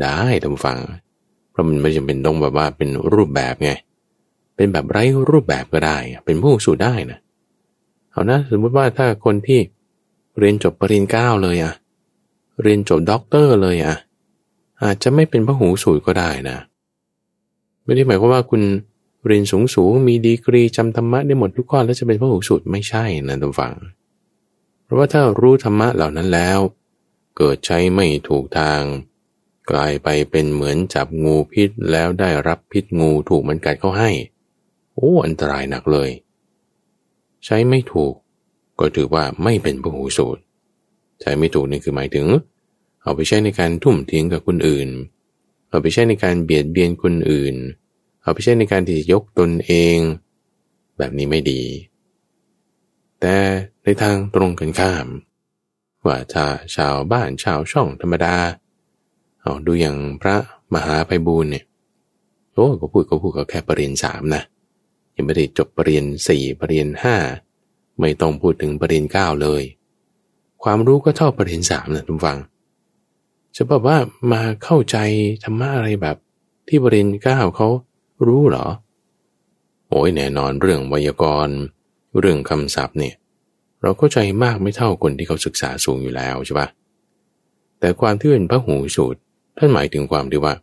ได้ทุกฝั่งเพราะมันไม่จำเป็นต้องแบบว่าเป็นรูปแบบไงเป็นแบบไร้รูปแบบก็ได้ เป็นพหูสูตได้นะเอานะสมมติว่าถ้าคนที่เรียนจบเปรียญเก้าเลยอะเรียนจบด็อกเตอร์เลยอะอาจจะไม่เป็นพระหูสูตรก็ได้นะ ไม่ได้หมายความว่าคุณ เรียนสูงสูงมีดีกรีจำธรรมะได้หมดทุกข้อแล้วจะเป็นพระหูสูตรไม่ใช่นะทุกฝัง เพราะว่าถ้ารู้ธรรมะเหล่านั้นแล้ว เกิดใช้ไม่ถูกทาง กลายไปเป็นเหมือนจับงูพิษแล้วได้รับพิษงูถูกมันกัดเข้าให้ โอ้อันตรายหนักเลย ใช้ไม่ถูก ก็ถือว่าไม่เป็นพระหูสูตรใช้ไม่ถูกนี่คือหมายถึง เอาไปใช้ในการทุ่มทิ้งกับคนอื่น เอาไปใช้ในการเบียดเบียนคนอื่น เอาไปใช้ในการที่ยกตนเอง แบบนี้ไม่ดี แต่ในทางตรงกันข้าม ว่าถ้าชาวบ้านชาวช่องธรรมดา เอาดูอย่างพระมหาไพบูลเนี่ยโอ้ก็พูดก็พูดก็แค่ปรริญญาสามนะยังไม่ได้จบปรริญญาสี่ปรริญญาห้าไม่ต้องพูดถึงปรริญญาเก้าเลย ความรู้ก็เท่าปรริญญาสามนะทุกฟังจะบอกว่ามาเข้าใจธรรมะอะไรแบบที่ปรริญญาเก้าเขา รู้เหรอ โอ้ยแน่นอนเรื่องไวยากรณ์ เรื่องคำศัพท์เนี่ย เราก็ใจมากไม่เท่าคนที่เขาศึกษาสูงอยู่แล้วใช่ปะแต่ความที่เป็นพระหูสูตรท่านหมายถึงความที่ว่า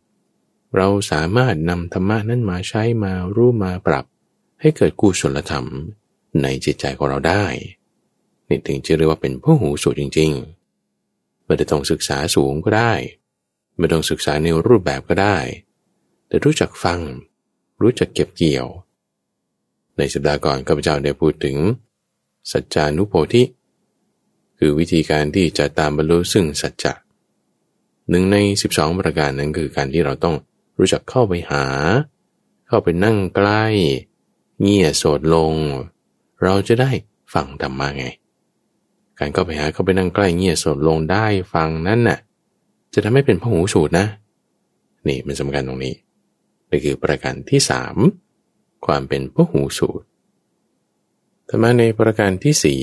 เราสามารถนำธรรมะนั้นมาใช้มารู้มาปรับ ให้เกิดกุศลธรรมในจิตใจของเราได้นี่ถึงจะเรียกว่าเป็นพระหูสูตรจริงๆไม่ได้ต้องศึกษาสูงก็ได้ ไม่ต้องศึกษาในรูปแบบก็ได้ แต่รู้จักฟัง รู้จักเก็บเกี่ยว ในสัปดาห์ก่อนข้าพเจ้าได้พูดถึง สัจจานุโพธิ คือวิธีการที่จะตามบรรลุซึ่งสัจจะหนึ่งใน 12 ประการนั้นคือการที่เราต้องรู้จักเข้าไปหา เข้าไปนั่งใกล้ เงี่ยโสดลง เราจะได้ฟังธรรมะไง การเข้าไปหาเข้าไปนั่งใกล้เงี่ยโสดลงได้ฟังนั้นน่ะจะทำให้เป็นพหูสูตรนะ นี่มันสำคัญตรงนี้ คือประการที่สามความเป็นพหูสูตรต่มาในประการที่สี่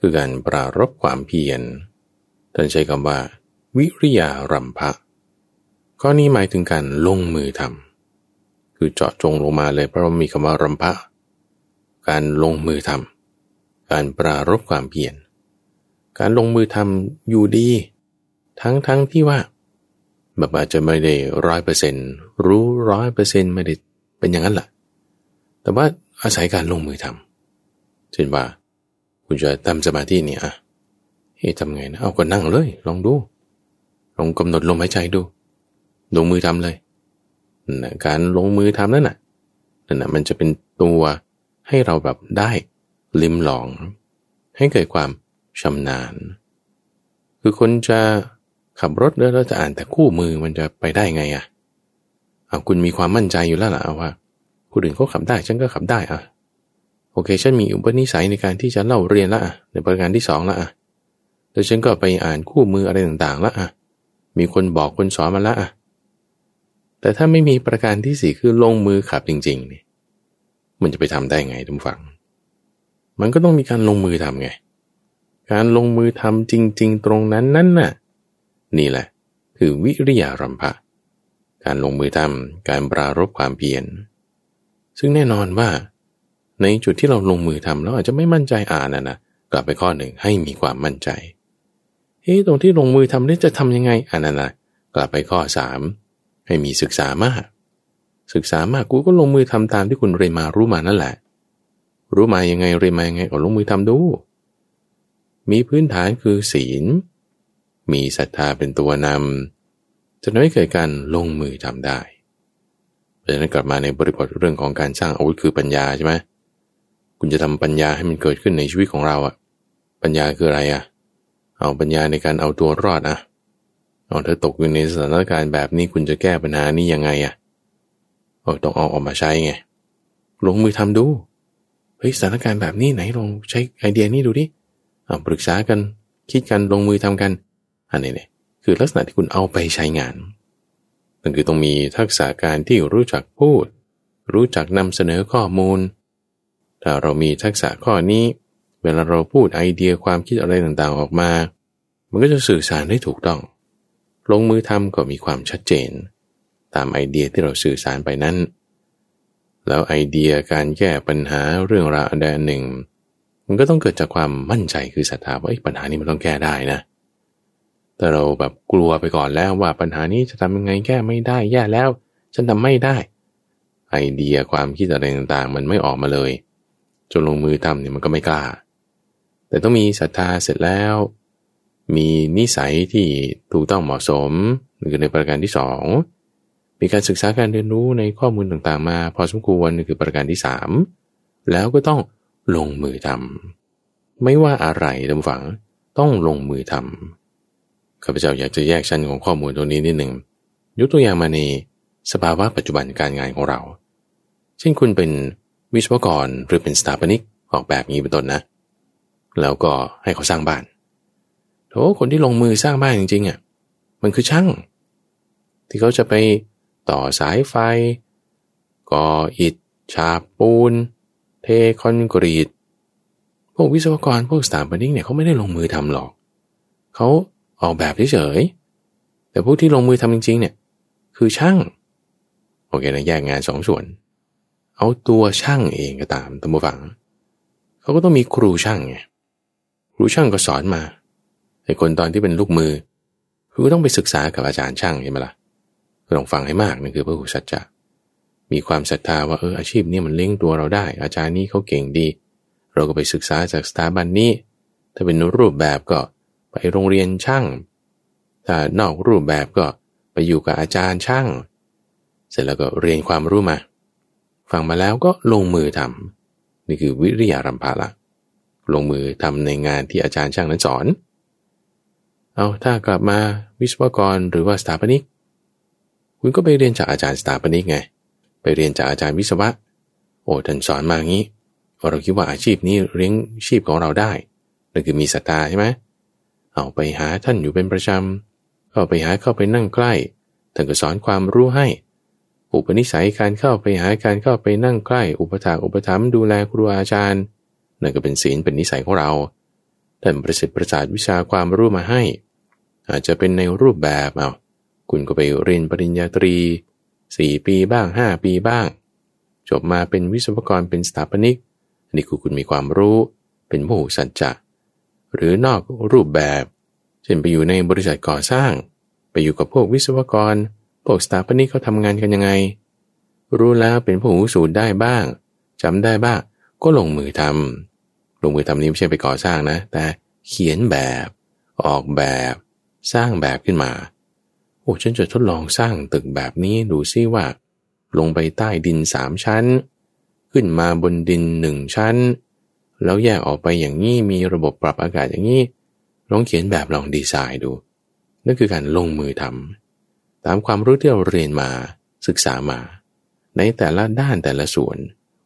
คือการปรารบความเพียรท่านใช้คำว่า วิริยารัมภะข้อนี้หมายถึงการลงมือทำคือเจาะจงลงมาเลยเพราะมีคำว่ารัมภะการลงมือทำการปรารบความเพียรการลงมือทำอยู่ดี ทั้งทั้งที่ว่า แบบอาจจะไม่ได้ร้อยเปอร์เซ็นรู้ร้อยเปอร์เซ็นไม่ได้เป็นอย่างนั้นแหละแต่ว่าอาศัยการลงมือทำเช่นว่า คุณจะทำสมาธิเนี่ยอะเฮ้ทำไงนะเอาก็นั่งเลย ลองดู ลองกำหนดลมหายใจดู ลงมือทำเลยนะการลงมือทำนั่นน่ะนั่นน่ะมันจะเป็นตัวให้เราแบบได้ลิมลอง ให้เกิดความชำนาญ คือคนจะ ขับรถแล้วเราจะอ่านแต่คู่มือมันจะไปได้ไงอะ่ะเอาคุณมีความมั่นใจอยู่แล้วล่ะว่าคนอื่นเขาขับได้ฉันก็ขับได้อะโอเคฉันมีอุปนิสัยในการที่จะเล่าเรียนละอะในประการที่สองละอะแล้วฉันก็ไปอ่านคู่มืออะไรต่างๆละอะมีคนบอกคนสอนมาละอะแต่ถ้าไม่มีประการที่สี่คือลงมือขับจริงๆนี่มันจะไปทำได้ไงทุกฝัง มันก็ต้องมีการลงมือทำไง การลงมือทำจริง ๆ ตรงนั้นนั่นน่ะ นี่แหละ คือวิริยารัมภะการลงมือทำการปรารบความเพียร ซึ่งแน่นอนว่า ในจุดที่เราลงมือทำเราอาจจะไม่มั่นใจอ่านนะนะกลับไปข้อหนึ่งให้มีความมั่นใจเฮ้ตรงที่ลงมือทำนี่จะทำยังไงอ่านนะนะกลับไปข้อสามให้มีศึกษามาก ศึกษามากกูก็ลงมือทำตามที่คุณเรียนมารู้มานั่นแหละ รู้มายังไงเรียนมายังไงก็ลงมือทำดูมีพื้นฐานคือศีล มีศรัทธาเป็นตัวนำจะทำให้เกิดการลงมือทำได้ดังนั้นกลับมาในบริบทเรื่องของการสร้างอาวุธคือปัญญาใช่ไหมคุณจะทำปัญญาให้มันเกิดขึ้นในชีวิตของเราอะปัญญาคืออะไรอะเอาปัญญาในการเอาตัวรอดอะเอาเธอตกอยู่ในสถานการณ์แบบนี้คุณจะแก้ปัญหานี้ยังไงอะเออต้องเอาออกมาใช้ไงลงมือทำดูเฮ้ยสถานการณ์แบบนี้ไหนลองใช้ไอเดียนี้ดูดิเอาปรึกษากันคิดกันลงมือทำกัน อันนี้เนี่ยคือลักษณะที่คุณเอาไปใช้งานั่นคือต้องมีทักษะการที่รู้จักพูด รู้จักนำเสนอข้อมูล ถ้าเรามีทักษะข้อนี้ เวลาเราพูดไอเดียความคิดอะไรต่างๆออกมา มันก็จะสื่อสารได้ถูกต้อง ลงมือทำก็มีความชัดเจน ตามไอเดียที่เราสื่อสารไปนั้น แล้วไอเดียการแก้ปัญหาเรื่องราวอันใดหนึ่ง มันก็ต้องเกิดจากความมั่นใจคือศรัทธาว่าปัญหานี้มันต้องแก้ได้นะ แต่เราแบบกลัวไปก่อนแล้วว่าปัญหานี้จะทำยังไงแก้ไม่ได้แย่แล้ว ฉันทำไม่ได้ ไอเดียความคิดอะไรต่างๆ มันไม่ออกมาเลย จนลงมือทำเนี่ยมันก็ไม่กล้า แต่ต้องมีศรัทธาเสร็จแล้ว มีนิสัยที่ถูกต้องเหมาะสมคือในประการที่สองมีการศึกษาการเรียนรู้ในข้อมูลต่างๆ มา พอสมควรคือประการที่สามแล้วก็ต้องลงมือทำไม่ว่าอะไรดำฝังต้องลงมือทำ ข้าพเจ้าอยากจะแยกชั้นของข้อมูลตรงนี้นิดหนึ่งยกตัวอย่างมาในสภาวะปัจจุบันการงานของเรา เช่นคุณเป็นวิศวกรหรือเป็นสถาปนิกออกแบบนี้เป็นต้นนะ แล้วก็ให้เขาสร้างบ้านโถคนที่ลงมือสร้างบ้านจริงๆอะมันคือช่าง ที่เขาจะไปต่อสายไฟ ก่ออิฐ ฉาบปูน เทคอนกรีต พวกวิศวกรพวกสถาปนิกเนี่ยเขาไม่ได้ลงมือทำหรอก เขา ออกแบบเฉยๆแต่พวกที่ลงมือทำจริง ๆ เนี่ย คือช่าง โอเคนะแยกงานสองส่วน เอาตัวช่างเองก็ตามตัมบูฟัง เขาก็ต้องมีครูช่างไงครูช่างก็สอนมาไอ้คนตอนที่เป็นลูกมือคือต้องไปศึกษากับอาจารย์ช่างใช่ไหมละ่ะก็ต้องฟังให้มากนั่นคือพระหุสัจจะมีความศรัทธาว่าเอออาชีพนี้มันเลี้ยงตัวเราได้ อาจารย์นี้เขาเก่งดี เราก็ไปศึกษาจากสถาบันนี้ ถ้าเป็นรูปแบบก็ ไปโรงเรียนช่าง ถ้านอกรูปแบบก็ไปอยู่กับอาจารย์ช่าง เสร็จแล้วก็เรียนความรู้มา ฟังมาแล้วก็ลงมือทำนี่คือวิริยารัมภาละ ลงมือทำในงานที่อาจารย์ช่างนั้นสอน เอาถ้ากลับมาวิศวกรหรือว่าสถาปนิก คุณก็ไปเรียนจากอาจารย์สถาปนิกไง ไปเรียนจากอาจารย์วิศวะ โอ้ท่านสอนมางี้เราคิดว่าอาชีพนี้เลี้ยงชีพของเราได้นั่นคือมีศรัทธาใช่ไหมเเอาไปหาท่านอยู่เป็นประจำเข้าไปหาเข้าไปนั่งใกล้ ท่านก็สอนความรู้ให้ อุปนิสัยการเข้าไปหาการเข้าไปนั่งใกล้ อุปถาอุปถัมภ์ดูแลครูอาจารย์ นั่นก็เป็นศีลเป็นนิสัยของเรา ท่านประสิทธิ์ประสาทวิชาความรู้มาให้ อาจจะเป็นในรูปแบบเอาคุณก็ไปเรียนปริญญาตรี4ปีบ้าง5ปีบ้าง จบมาเป็นวิศวกรเป็นสถาปนิก นี่คือคุณมีความรู้ เป็นผู้สัจจะ หรือนอกรูปแบบเช่นไปอยู่ในบริษัทก่อสร้าง ไปอยู่กับพวกวิศวกร พวกสถาปนิกเขาทำงานกันยังไง รู้แล้วเป็นผู้หูสูตรได้บ้างจำได้บ้าง ก็ลงมือทำลงมือทำนี้ไม่ใช่ไปก่อสร้างนะ แต่เขียนแบบ ออกแบบ สร้างแบบขึ้นมาโอ้ฉันจะทดลองสร้างตึกแบบนี้ดูซิว่า ลงไปใต้ดินสามชั้น ขึ้นมาบนดินหนึ่งชั้น แล้วแยกออกไปอย่างนี้มีระบบปรับอากาศอย่างนี้ลองเขียนแบบลองดีไซน์ดู นั่นคือการลงมือทำตามความรู้ที่เราเรียนมาศึกษามา ในแต่ละด้านแต่ละส่วน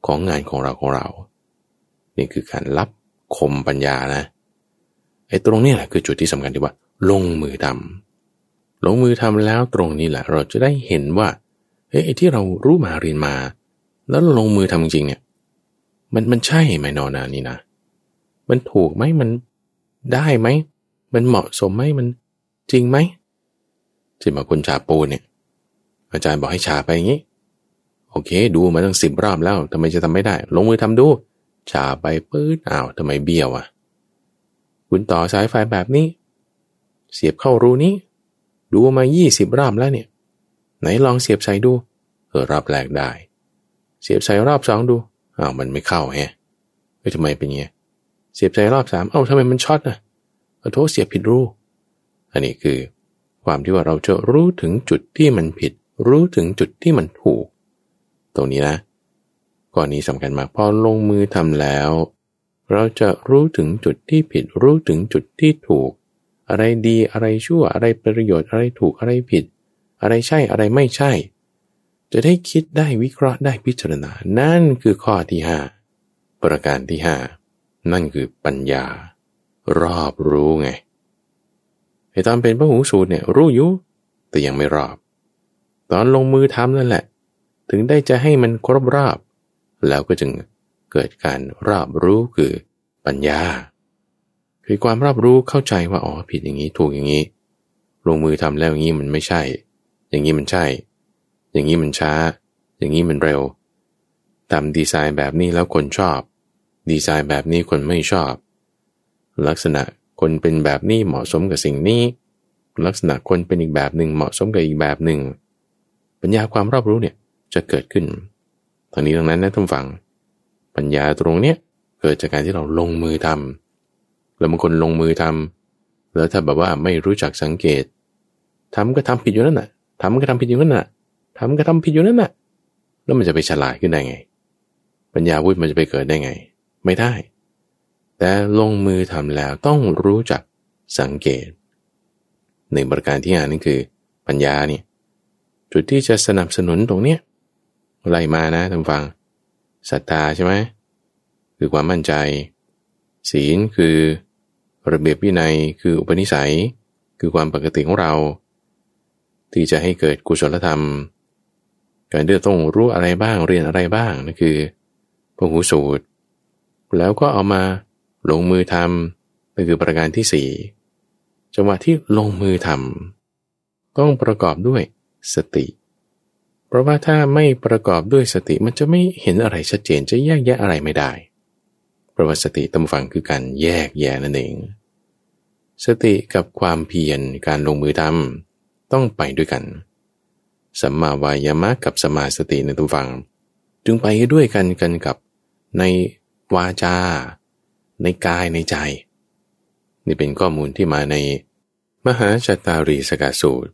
ของงานของเราของเรา นี่คือการรับคมปัญญานะไอ้ตรงนี้แหละคือจุดที่สำคัญที่ว่า ลงมือทำลงมือทำแล้วตรงนี้แหละ เราจะได้เห็นว่าเฮ้ยไอ้ที่เรารู้มาเรียนมา แล้วลงมือทำจริงเนี่ย มันมันใช่ไหมนอนานี่นะ มันถูกไหมมันได้ไหม มันเหมาะสมไหมมันจริงไหมที่มาคุณชาปูเนี่ย อาจารย์บอกให้ชาไปอย่างนี้ โอเค ดูมาตั้งสิบรอบแล้วทำไมจะทำไม่ได้ ลงมือทำดู ชาไปปื๊ดอ้าวทำไมเบี้ยวอะ คุณต่อสายไฟแบบนี้ เสียบเข้ารูนี้ ดูมายี่สิบรอบแล้วเนี่ย ไหนลองเสียบใส่ดูเออรอบแรกได้ เสียบใส่รอบสองดู อ้าวมันไม่เข้าแฮะเฮ้ยทำไมเป็นเงี้ยเสียบใจรอบสามเอ้าทำไมมันช็อตอะขอโทษเสียบผิดรูอันนี้คือ ความที่ว่าเราจะรู้ถึงจุดที่มันผิด รู้ถึงจุดที่มันถูก ตรงนี้นะก่อนนี้สำคัญมากพอลงมือทำแล้ว เราจะรู้ถึงจุดที่ผิด รู้ถึงจุดที่ถูก อะไรดีอะไรชั่วอะไรประโยชน์อะไรถูกอะไรผิด อะไรใช่อะไรไม่ใช่ จะได้คิดได้วิเคราะห์ได้พิจารณา นั่นคือข้อที่ห้าประการที่ห้านั่นคือปัญญา รอบรู้ไงไอ้ตอนเป็นพระหูสูตรเนี่ยรู้อยู่แต่ยังไม่รอบ ตอนลงมือทำนั่นแหละ ถึงได้จะให้มันครบรอบ แล้วก็จึงเกิดการรอบรู้คือปัญญา คือความรอบรู้เข้าใจว่าอ๋อผิดอย่างนี้ถูกอย่างนี้ ลงมือทำแล้วอย่างนี้มันไม่ใช่ อย่างนี้มันใช่ อย่างนี้มันช้า อย่างนี้มันเร็วทำดีไซน์แบบนี้แล้วคนชอบ ดีไซน์แบบนี้คนไม่ชอบ ลักษณะคนเป็นแบบนี้เหมาะสมกับสิ่งนี้ ลักษณะคนเป็นอีกแบบหนึ่งเหมาะสมกับอีกแบบหนึ่ง ปัญญาความรอบรู้เนี่ยจะเกิดขึ้นทางนี้ดังนั้นนะท่านฟัง ปัญญาตรงเนี้ยเกิดจากการที่เราลงมือทแล้วบางคนลงมือทำแล้วถ้าแบบว่าไม่รู้จักสังเกตทำก็ทำผิดอยู่นั่นน่ะทำก็ทำผิดอยู่นั่นน่ะ ทำก็ทำผิดอยู่นั่นน่ะแล้วมันจะไปฉลาดขึ้นได้ไง ปัญญาวุฒิมันจะไปเกิดได้ไง ไม่ได้ แต่ลงมือทำแล้วต้องรู้จักสังเกตหนึ่งประการที่อ่านนี่คือปัญญาเนี่ยจุดที่จะสนับสนุนตรงเนี้ยไล่มานะท่านฟังศรัทธาใช่ไหมคือความมั่นใจ ศีลคือระเบียบวินัยคืออุปนิสัย คือความปกติของเรา ที่จะให้เกิดกุศลธรรม การเดือต้องรู้อะไรบ้างเรียนอะไรบ้างนั่นคือพหูสูตร แล้วก็เอามาลงมือทำนั่นคือประการที่สี่จังหวะที่ลงมือทำต้องประกอบด้วยสติ เพราะว่าถ้าไม่ประกอบด้วยสติมันจะไม่เห็นอะไรชัดเจนจะแยกแยะอะไรไม่ได้เพราะว่าสติตำฝังคือการแยกแยะนั่นเอง สติกับความเพียรการลงมือทำต้องไปด้วยกัน สัมมาวายามะกับสมาสติในตำฝัง จึงไปด้วยกันกันกับในวาจา ในกายในใจ นี่เป็นข้อมูลที่มาในมหาชตารีสกาสูตร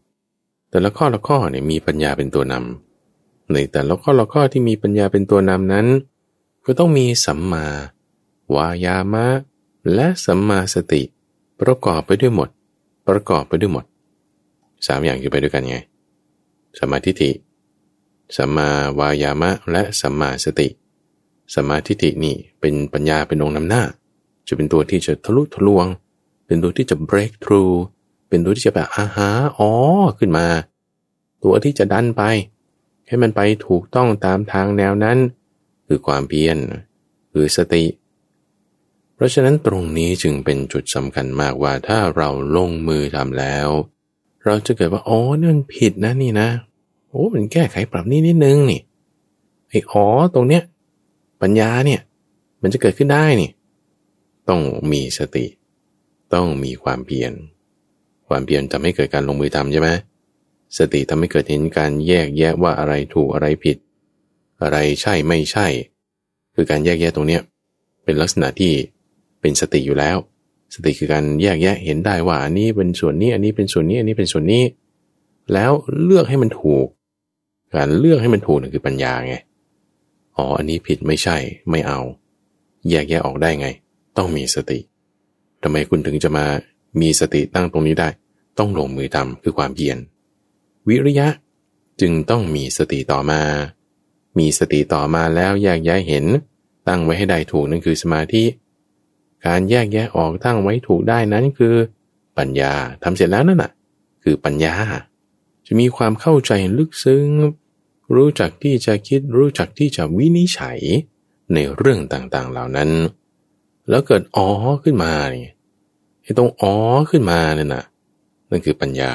แต่ละข้อละข้อเนี่ยมีปัญญาเป็นตัวนำในแต่ละข้อละข้อที่มีปัญญาเป็นตัวนำนั้น ก็ต้องมีสัมมาวายามะ และสัมมาสติ ประกอบไปด้วยหมด ประกอบไปด้วยหมดสามอย่างอยู่ไปด้วยกันไง สมาธิิสัมมาวายามะและสัมมาสติสมาธิฏินี่เป็นปัญญาเป็นองค์นำหน้า จะเป็นตัวที่จะทะลุทะลวง เป็นตัวที่จะ break through เป็นตัวที่จะแบบอาหาอ๋อขึ้นมา ตัวที่จะดันไป ให้มันไปถูกต้องตามทางแนวนั้น คือความเพียรคือสติ เพราะฉะนั้นตรงนี้จึงเป็นจุดสำคัญมากว่าถ้าเราลงมือทำแล้ว เราจะเกิดว่าอ๋อนี่มันผิดนะนี่นะโอ้มันแก้ไขปรับนี่นิดนึงนี่ไอ้อ๋อตรงเนี้ยปัญญาเนี่ย มันจะเกิดขึ้นได้นี่ ต้องมีสติ ต้องมีความเพียรความเพียรทำให้เกิดการลงมือทำใช่ไหมสติทำให้เกิดเห็นการแยกแยะว่าอะไรถูกอะไรผิด อะไรใช่ไม่ใช่ คือการแยกแยะตรงเนี้ยเป็นลักษณะที่เป็นสติอยู่แล้ว สติคือการแยกแยะเห็นได้ว่าอันนี้เป็นส่วนนี้ อันนี้เป็นส่วนนี้ อันนี้เป็นส่วนนี้ แล้วเลือกให้มันถูก การเลือกให้มันถูกนั่นคือปัญญาไง อ๋อ อันนี้ผิดไม่ใช่ ไม่เอา แยกแยะออกได้ไง ต้องมีสติ ทำไมคุณถึงจะมามีสติตั้งตรงนี้ได้ ต้องลงมือทำคือความเพียร วิริยะจึงต้องมีสติต่อมา มีสติต่อมาแล้วแยกแยะเห็น ตั้งไว้ให้ได้ถูกนั่นคือสมาธิ การแยกแยะออกตั้งไว้ถูกได้นั้นคือปัญญาทำเสร็จแล้วนั่นน่ะ คือปัญญา จะมีความเข้าใจลึกซึ้ง รู้จักที่จะคิดรู้จักที่จะวินิจฉัยในเรื่องต่างๆเหล่านั้น แล้วเกิดอ๋อขึ้นมาเนี่ยไอ้ตรงอ๋อขึ้นมาเนี่ยนะนั่นคือปัญญา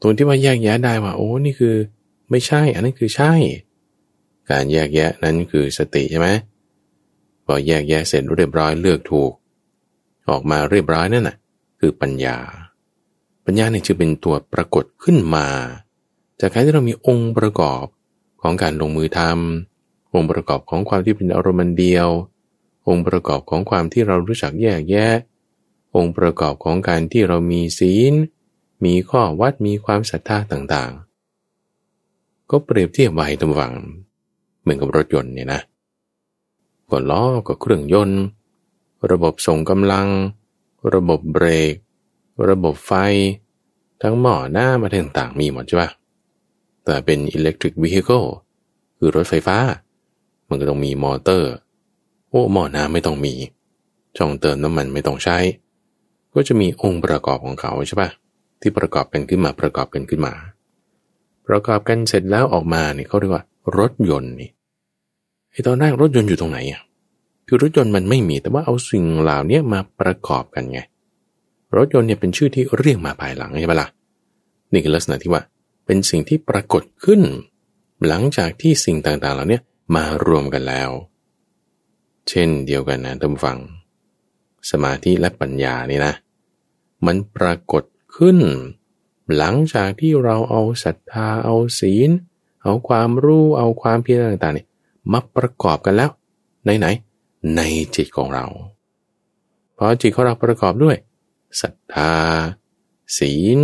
ตรงที่ว่าแยกแยะได้ว่า โอ้นี่คือ ไม่ใช่ อันนั้นคือใช่ การแยกแยะนั้นคือสติใช่ไหม พอแยกแยะเสร็จเรียบร้อยเลือกถูก ออกมาเรียบร้อยนั่นน่ะ คือปัญญา ปัญญาเนี่ยจะเป็นตัวปรากฏขึ้นมา จากการที่เรามีองค์ประกอบของการลงมือทำองค์ประกอบของความที่เป็นอารมณ์เดียว องค์ประกอบของความที่เรารู้จักแยกแยะ องค์ประกอบของการที่เรามีศีล มีข้อวัดมีความศรัทธาต่างๆ ก็เปรียบเทียบไว้ตำวังเหมือนกับรถยนต์เนี่ยนะ ก็ล้อก็เครื่องยนต์ ระบบส่งกำลัง ระบบเบรก ระบบไฟ ทั้งหม้อหน้ามาต่างๆมีหมดใช่ปะแต่เป็น electric vehicle คือรถไฟฟ้า มันก็ต้องมีมอเตอร์ โอ้หม้อน้ำไม่ต้องมี ช่องเติมน้ำมันไม่ต้องใช้ ก็จะมีองค์ประกอบของเขาใช่ปะที่ประกอบกันขึ้นมาประกอบกันขึ้นมา ประกอบกันเสร็จแล้วออกมาเนี่ยเขาเรียกว่ารถยนต์นี่ ไอ้ตอนแรกรถยนต์อยู่ตรงไหนอะคือรถยนต์มันไม่มีแต่ว่าเอาสิ่งเหล่านี้มาประกอบกันไง รถยนต์เนี่ยเป็นชื่อที่เรียกมาภายหลังใช่ปะละ่ะนี่คือลักษณะที่ว่าเป็นสิ่งที่ปรากฏขึ้น หลังจากที่สิ่งต่างๆเหล่านี้มารวมกันแล้ว เช่นเดียวกันนะท่านฟัง สมาธิและปัญญานี่นะ มันปรากฏขึ้น หลังจากที่เราเอาศรัทธาเอาศีล เอาความรู้เอาความเพียรต่างๆนี่ มาประกอบกันแล้วไหนไหน ในจิตของเรา เพพอจิตของเราประกอบด้วยศรัทธา ศีล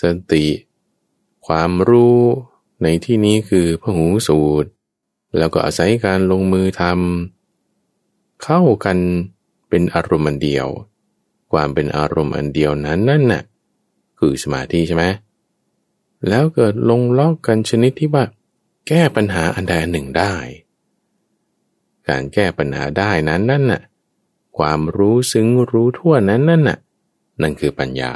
สติ ความรู้ในที่นี้คือพหูสูตร แล้วก็อาศัยการลงมือทำเข้ากันเป็นอารมณ์อันเดียว ความเป็นอารมณ์อันเดียวนั้นนั่นน่ะคือสมาธิใช่ไหมแล้วเกิดลงล็อกกันชนิดที่ว่า แก้ปัญหาอันใดอันหนึ่งได้ การแก้ปัญหาได้นั้นนั่นน่ะความรู้ซึ้งรู้ทั่วนั้นนั่นน่ะนั่นคือปัญญา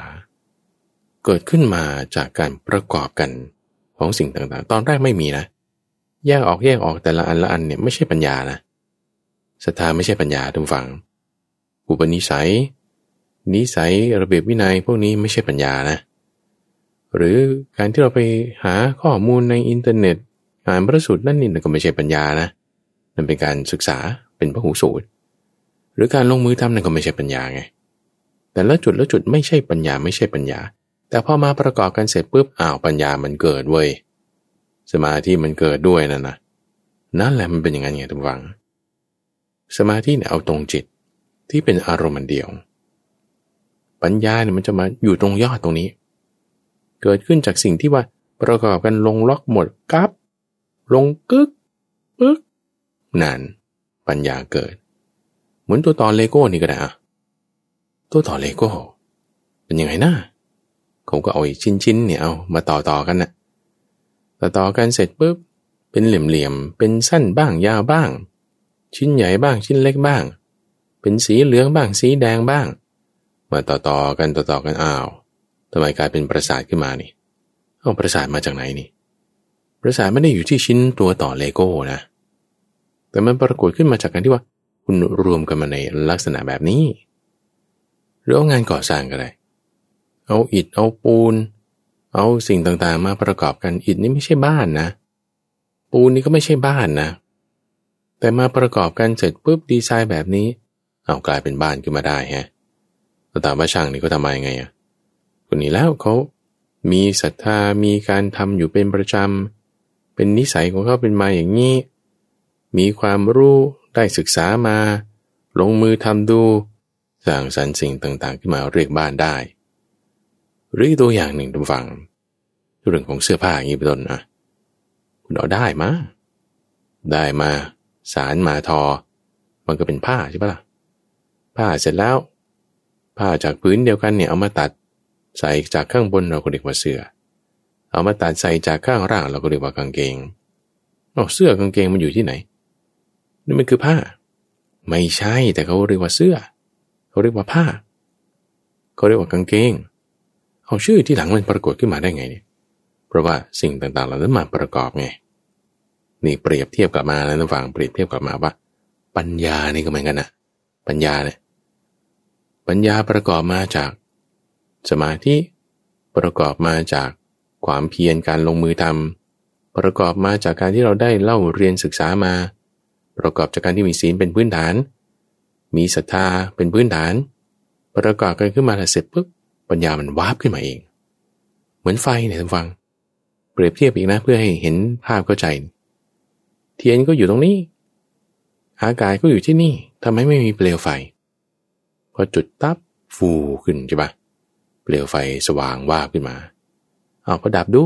เกิดขึ้นมาจากการประกอบกันของสิ่งต่างๆ ตอนแรกไม่มีนะแยกออกแยกออกแต่ละอันละอันเนี่ยไม่ใช่ปัญญานะศรัทธาไม่ใช่ปัญญาทุกฝัง อุปนิสัย นิสัยระเบียบวินัยพวกนี้ไม่ใช่ปัญญานะ หรือการที่เราไปหาข้อมูลในอินเทอร์เน็ต อ่านพระสูตรนั่นนี่ก็ไม่ใช่ปัญญานะนั่นเป็นการศึกษาเป็นพระหูสูตร หรือการลงมือทำนั่นก็ไม่ใช่ปัญญาไง แต่ละจุดละจุดไม่ใช่ปัญญาไม่ใช่ปัญญา แต่พอมาประกอบกันเสร็จปุ๊บอ้าวปัญญามันเกิดเว้ยสมาธิมันเกิดด้วยนั่นนะนั่นแหละมันเป็นอย่างนั้นไงทุกฝัง สมาธิเนี่ยเอาตรงจิตที่เป็นอารมณ์เดียว ปัญญาเนี่ยมันจะมาอยู่ตรงยอดตรงนี้ เกิดขึ้นจากสิ่งที่ว่าประกอบกันลงล็อกหมดกับ ลงกึกปึ๊กนานปัญญาเกิด เหมือนตัวต่อเลโก้นี่ก็ได้อะตัวต่อเลโก้เป็นยังไงนะเขาก็เอาชิ้นชิ้นเนี่ยเอามาต่อต่อกันนะต่อต่อกันเสร็จปุ๊บเป็นเหลี่ยมๆเป็นสั้นบ้างยาวบ้าง ชิ้นใหญ่บ้างชิ้นเล็กบ้าง เป็นสีเหลืองบ้างสีแดงบ้าง มาต่อต่อกันต่อต่อกันอ้าวทำไมกลายเป็นประสาทขึ้นมานี่เอาประสาทมาจากไหนนี่ ประสาทไม่ได้อยู่ที่ชิ้นตัวต่อเลโก้นะ แต่มันปรากฏขึ้นมาจากการที่ว่า คุณรวมกันมาในลักษณะแบบนี้ หรือเอางานก่อสร้างก็ได้ เอาอิฐเอาปูน เอาสิ่งต่างๆ มาประกอบกัน อิฐนี่ไม่ใช่บ้านนะ ปูนนี่ก็ไม่ใช่บ้านนะ แต่มาประกอบกันเสร็จปุ๊บดีไซน์แบบนี้ เอากลายเป็นบ้านขึ้นมาได้ฮะแต่ถามว่าช่างนี่เขาทำมายังไงอะคนนี้แล้วเขามีศรัทธามีการทำอยู่เป็นประจำ เป็นนิสัยของเขาเป็นมาอย่างนี้ มีความรู้ได้ศึกษามา ลงมือทำดูสร้างสรรค์สิ่งต่างๆ ขึ้นมาเรียกบ้านได้ หรือตัวอย่างหนึ่งทุกฝัง เรื่องของเสื้อผ้าอย่างนี้เป็นต้นนะคุณเอาได้มา ได้มา สารมาทอ มันก็เป็นผ้าใช่ปะล่ะ ผ้าเสร็จแล้ว ผ้าจากพื้นเดียวกันเนี่ยเอามาตัด ใส่จากข้างบนเราก็เรียกว่าเสื้อ เอามาตัดใส่จากข้างล่างเราก็เรียกว่ากางเกงเอาเสื้อกางเกงมันอยู่ที่ไหนนี่มันคือผ้า ไม่ใช่แต่เขาเรียกว่าเสื้อ เขาเรียกว่าผ้า เขาเรียกว่ากางเกง เอาชื่อที่หลังมันปรากฏขึ้นมาได้ไงเนี่ย เพราะว่าสิ่งต่างๆเหล่านั้นมาประกอบไง นี่เปรียบเทียบกลับมาแล้วนะฟังเปรียบเทียบกลับมาว่า ปัญญานี่ก็เหมือนกันนะปัญญาเนี่ยปัญญาประกอบมาจาก สมาธิประกอบมาจาก ความเพียรการลงมือทำประกอบมาจากการที่เราได้เล่าเรียนศึกษามา ประกอบจากการที่มีศีลเป็นพื้นฐาน มีศรัทธาเป็นพื้นฐาน ประกอบกันขึ้นมาแล้วเสร็จปุ๊บปัญญามันวาบขึ้นมาเอง เหมือนไฟเนี่ยท่านฟัง เปรียบเทียบอีกนะเพื่อให้เห็นภาพเข้าใจ เทียนก็อยู่ตรงนี้ อากาศก็อยู่ที่นี่ทำไมไม่มีเปลวไฟพอจุดตับฟูขึ้นใช่ปะเปลวไฟสว่างว่าขึ้นมา เอาพอดับดู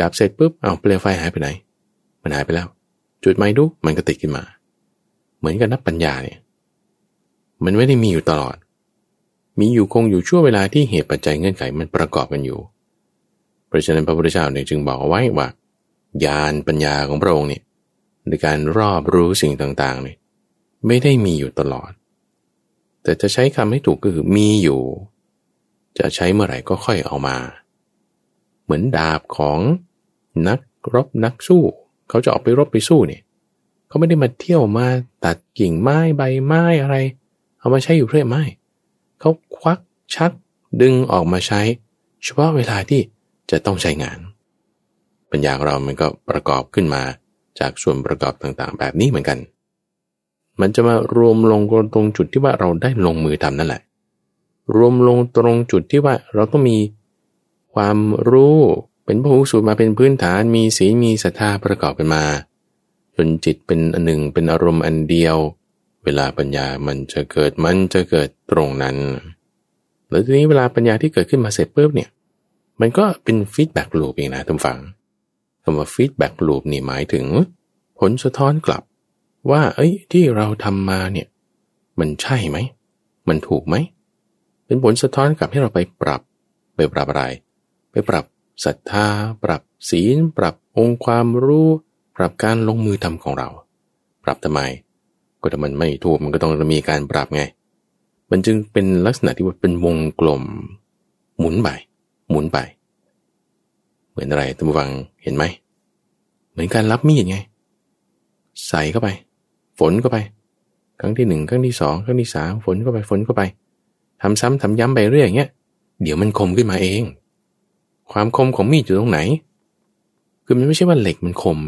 ดับเสร็จปุ๊บเอาเปลวไฟหายไปไหน มันหายไปแล้ว จุดไม้ดูมันก็ติดขึ้นมา เหมือนกับนับปัญญาเนี่ย มันไม่ได้มีอยู่ตลอด มีอยู่คงอยู่ช่วงเวลาที่เหตุปัจจัยเงื่อนไขมันประกอบกันอยู่ เพราะฉะนั้นพระพุทธเจ้าเนี่ยจึงบอกเอาไว้ว่าญาณปัญญาของพระองค์เนี่ยในการรอบรู้สิ่งต่างๆเนี่ยไม่ได้มีอยู่ตลอด แต่จะใช้คำให้ถูกก็คือมีอยู่ จะใช้เมื่อไหร่ก็ค่อยเอามา เหมือนดาบของนักรบนักสู้ เขาจะออกไปรบไปสู้เนี่ยเขาไม่ได้มาเที่ยวมาตัดกิ่งไม้ใบไม้อะไร เอามาใช้อยู่เรื่อยไม่เขาควักชักดึงออกมาใช้ เฉพาะเวลาที่จะต้องใช้งาน ปัญญาของเรามันก็ประกอบขึ้นมาจากส่วนประกอบต่างๆ แบบนี้เหมือนกัน มันจะมารวมลงตรงจุดที่ว่าเราได้ลงมือทำนั่นแหละ รวมลงตรงจุดที่ว่าเราต้องมี ความรู้เป็นพหูสูตรมาเป็นพื้นฐานมีศีลมีศรัทธาประกอบกันมา จนจิตเป็นอันหนึ่งเป็นอารมณ์อันเดียวเเวลาปัญญามันจะเกิดมันจะเกิดตรงนั้น แล้วทีนี้เวลาปัญญาที่เกิดขึ้นมาเสร็จปุ๊บเนี่ยมันก็เป็น feedback loop เองนะท่านฟังคำว่า feedback loop นี่หมายถึง ผลสะท้อนกลับ ว่า เอ้ยที่เราทำมาเนี่ย มันใช่ไหม มันถูกไหม เป็นผลสะท้อนกลับให้เราไปปรับไปปรับอะไร ไปปรับศรัทธา ปรับศีล ปรับองค์ความรู้ ปรับการลงมือทำของเรา ปรับทำไม ก็ถ้ามันไม่ถูกมันก็ต้องมีการปรับไง มันจึงเป็นลักษณะที่ว่าเป็นวงกลม หมุนไป หมุนไป เหมือนอะไรท่านผู้ฟังเห็นไหม เหมือนการรับมีดไง ใส่เข้าไป ฝนเข้าไป ครั้งที่หนึ่งครั้งที่สองครั้งที่สามฝนเข้าไปฝนเข้าไปทำซ้ำทำย้ำไปเรื่อยอย่างเงี้ย เดี๋ยวมันคมขึ้นมาเอง ความคมของมีดอยู่ตรงไหน คือมันไม่ใช่ว่าเหล็กมันคม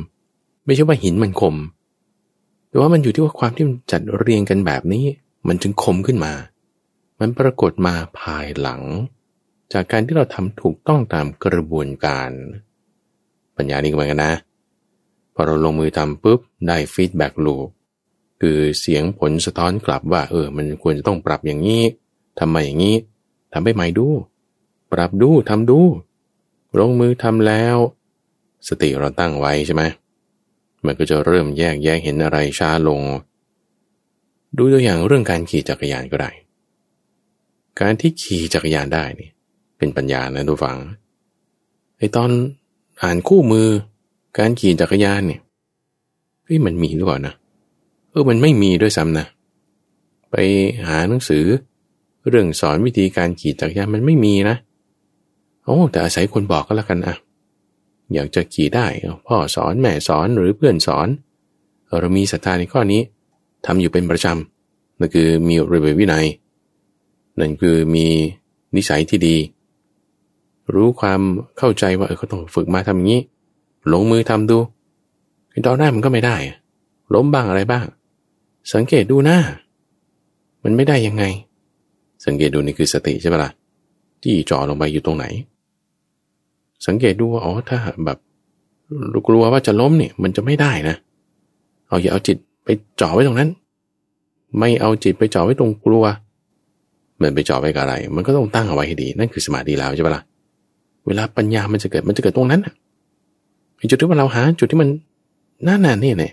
ไม่ใช่ว่าหินมันคม แต่ว่ามันอยู่ที่ว่าความที่มันจัดเรียงกันแบบนี้ มันจึงคมขึ้นมา มันปรากฏมาภายหลัง จากการที่เราทำถูกต้องตามกระบวนการ ปัญญานี่ก็เหมือนกันนะ พอเราลงมือทำปุ๊บได้ feedback loop คือเสียงผลสะท้อนกลับว่า เออ มันควรจะต้องปรับอย่างนี้ทำมาอย่างนี้ทำไปใหม่ดู ปรับดูทำดู ลงมือทำแล้ว สติเราตั้งไว้ใช่ไหมมันก็จะเริ่มแยกแยะเห็นอะไรช้าลง ดูตัวอย่างเรื่องการขี่จักรยานก็ได้ การที่ขี่จักรยานได้นี่เป็นปัญญานะทุกฝังไอตอนอ่านคู่มือ การขี่จักรยานเนี่ยเฮ้ยมันมีหรือเปล่านะเออมันไม่มีด้วยซ้ำนะ ไปหาหนังสือ เรื่องสอนวิธีการขี่จักรยานมันไม่มีนะ โอ้แต่อาศัยคนบอกก็แล้วกันอะอยากจะขี่ได้พ่อสอนแม่สอนหรือเพื่อนสอน เรามีศรัทธาในข้อนี้ทำอยู่เป็นประจำนั่นคือมีระเบียบวินัย นั่นคือมีนิสัยที่ดี รู้ความเข้าใจว่าเออเขาต้องฝึกมาทำอย่างนี้ ลงมือทำดูตอนแรกมันก็ไม่ได้ ล้มบ้างอะไรบ้าง สังเกตดูหน้า มันไม่ได้ยังไง สังเกตดูนี่คือสติใช่ไหมล่ะที่จ่อลงไปอยู่ตรงไหน สังเกตดูว่าอ๋อถ้าแบบกลัวว่าจะล้มเนี่ย มันจะไม่ได้นะ เอาอย่าเอาจิตไปจ่อไว้ตรงนั้น ไม่เอาจิตไปจ่อไว้ตรงกลัว มันไปจ่อไว้กับอะไร มันก็ต้องตั้งเอาไว้ให้ดี นั่นคือสมาธิแล้วใช่ปะละ่ะเวลาปัญญามันจะเกิดมันจะเกิดตรงนั้นอะจุดที่ว่าเราหา จุดที่มันน่าหนานนี่เนี่ย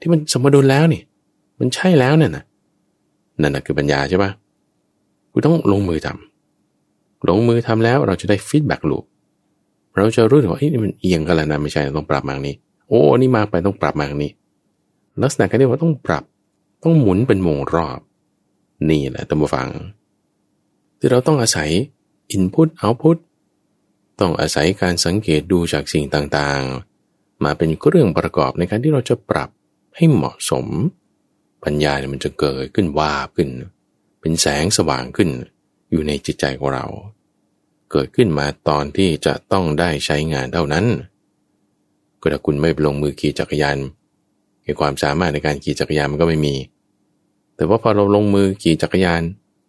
ที่มันสมดุลแล้วนี่ มันใช่แล้วเนี่ยนะนั่นแหะคือปัญญาใช่ปะกูต้องลงมือทำลงมือทำแล้วเราจะได้ฟีดแบ็กลูป เราจะรู้ถึงว่านี่มันเอียงกันแล้วนะไม่ใช่ต้องปรับมางนี้ โอ้นี่มากไปต้องปรับมางนี้ ลักษณะการที่ว่าต้องปรับ ต้องหมุนเป็นวงรอบ นี่แหละตัมบูฟัง ที่เราต้องอาศัย Input Output ต้องอาศัยการสังเกตดูจากสิ่งต่างๆ มาเป็นเครื่องประกอบในการที่เราจะปรับให้เหมาะสม ปัญญาเนี่ยมันจะเกิดขึ้นวาบขึ้น เป็นแสงสว่างขึ้นอยู่ในจิตใจของเรา เกิดขึ้นมาตอนที่จะต้องได้ใช้งานเท่านั้น ก็ถ้าคุณไม่ลงมือขี่จักรยานความสามารถในการขี่จักรยานมันก็ไม่มี แต่ว่าพอเราลงมือขี่จักรยาน